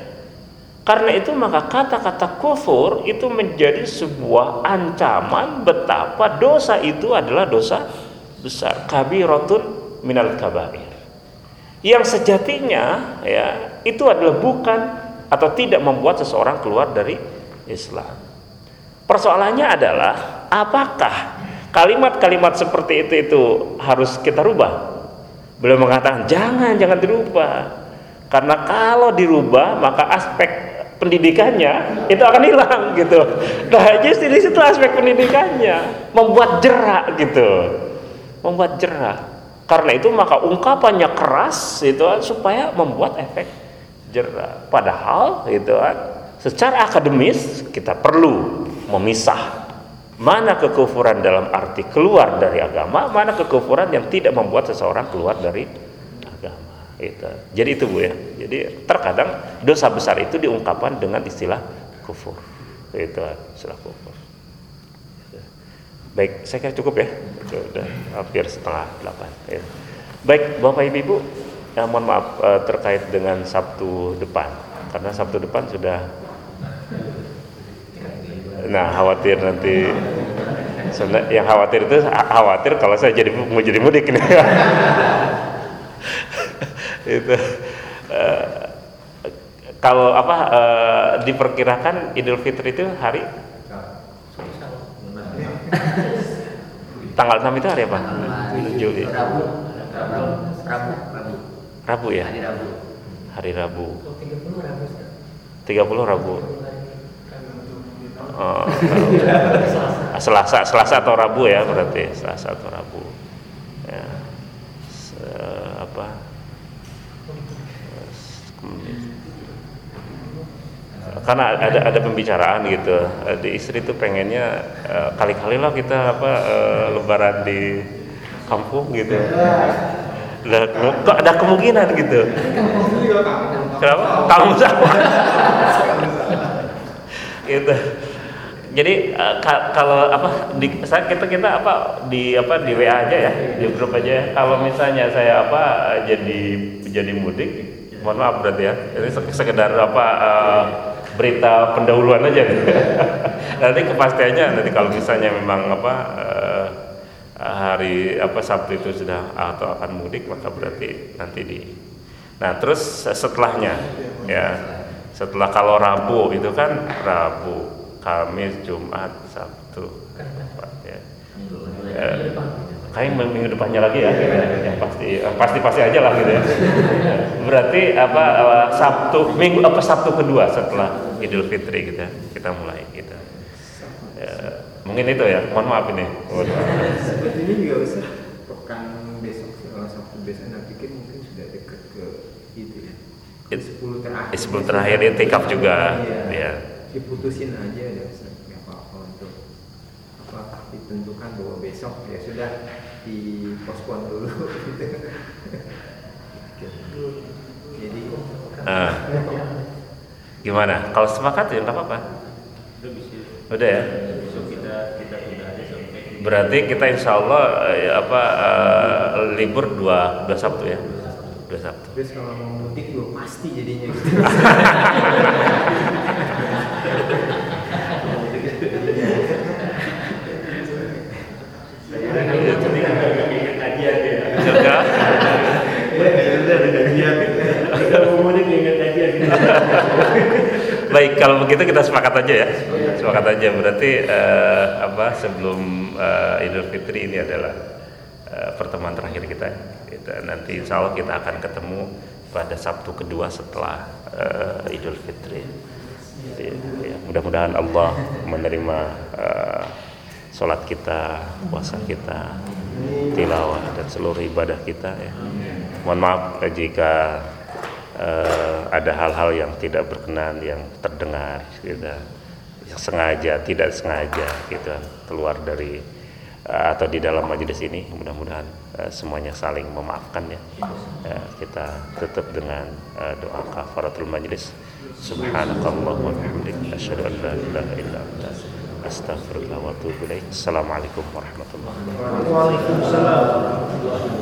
Karena itu maka kata-kata kufur itu menjadi sebuah ancaman betapa dosa itu adalah dosa besar. Kabiratun minal kabair. Yang sejatinya ya itu adalah bukan atau tidak membuat seseorang keluar dari Islam. Persoalannya adalah apakah kalimat-kalimat seperti itu itu harus kita rubah? Belum mengatakan jangan jangan dirubah. Karena kalau dirubah maka aspek pendidikannya itu akan hilang gitu. Nah justru di situ aspek pendidikannya membuat jerak gitu, membuat jerak. Karena itu maka ungkapannya keras itu kan, supaya membuat efek jerak. Padahal itu kan, secara akademis kita perlu memisah mana kekufuran dalam arti keluar dari agama, mana kekufuran yang tidak membuat seseorang keluar dari itu. Jadi itu Bu ya. Jadi terkadang dosa besar itu diungkapkan dengan istilah kufur. Itu istilah kufur. Baik, saya kira cukup ya. Sudah hampir setengah delapan. Ya. Baik, Bapak Ibu, Ibu, ya, mohon maaf eh, terkait dengan Sabtu depan. Karena Sabtu depan sudah Nah, khawatir nanti yang khawatir itu khawatir kalau saya jadi mau jadi mudik ini. itu uh, kalau apa uh, diperkirakan Idul Fitri itu hari tanggal 6 itu hari apa? Juli. Rabu. Rabu. Rabu. Rabu ya? Hari Rabu. Hari Rabu. 30 Rabu. 30 Rabu. Oh, Selasa, Selasa atau Rabu ya berarti Selasa atau Rabu. Ya. Se apa? Karena ada ada pembicaraan gitu. Di istri itu pengennya uh, kali-kali lah kita apa uh, lebaran di kampung gitu. Lah kok ada kemungkinan gitu? Kenapa? Kamu sama. Gitu. Jadi uh, ka kalau apa di saya kita kita apa di apa di WA aja ya di grup aja ya. kalau misalnya saya apa jadi jadi mudik mohon maaf berarti ya. Ini sekedar apa uh, berita pendahuluan aja nih. nanti kepastiannya nanti kalau misalnya memang apa uh, hari apa Sabtu itu sudah atau akan mudik maka berarti nanti di nah terus setelahnya ya setelah kalau Rabu itu kan Rabu Kamis Jumat Sabtu ya kayak minggu depannya lagi ya. Gitu ya. yang pasti pasti pasti aja lah gitu ya. Berarti apa uh, Sabtu minggu apa Sabtu kedua setelah Idul Fitri gitu ya kita mulai gitu. Ya, mungkin itu ya. Mohon maaf ini. Sebetulnya juga usah pekan besok Sabtu besok nanti pikir mungkin sudah dekat ke itu ya? 10 terakhir. 10 terakhir itikaf juga. Iya. ya diputusin aja ya nggak apa-apa untuk apa ditentukan bahwa besok ya sudah di pospon dulu gitu. jadi uh, gimana? Kalau sepakat ya nggak apa-apa. Udah ya? Berarti kita insya Allah eh, apa uh, libur dua dua Sabtu ya? Dua Sabtu. Terus kalau mau mudik gue pasti jadinya gitu Baik, kalau begitu kita sepakat aja ya. Sepakat aja. Berarti uh, apa sebelum uh, Idul Fitri ini adalah uh, pertemuan terakhir kita. kita. Nanti insya Allah kita akan ketemu pada Sabtu kedua setelah uh, Idul Fitri. Ya, mudah-mudahan Allah menerima uh, sholat kita, puasa kita, tilawah dan seluruh ibadah kita. Ya. Mohon maaf jika uh, ada hal-hal yang tidak berkenan yang terdengar gitu. Yang sengaja tidak sengaja gitu. Keluar dari eh, atau di dalam majelis ini mudah-mudahan eh, semuanya saling memaafkan ya. Eh, kita tutup dengan eh, doa kafaratul majelis. Subhanakallahumma wa asyhadu an la ilaha illa anta wa assalamualaikum warahmatullahi wabarakatuh.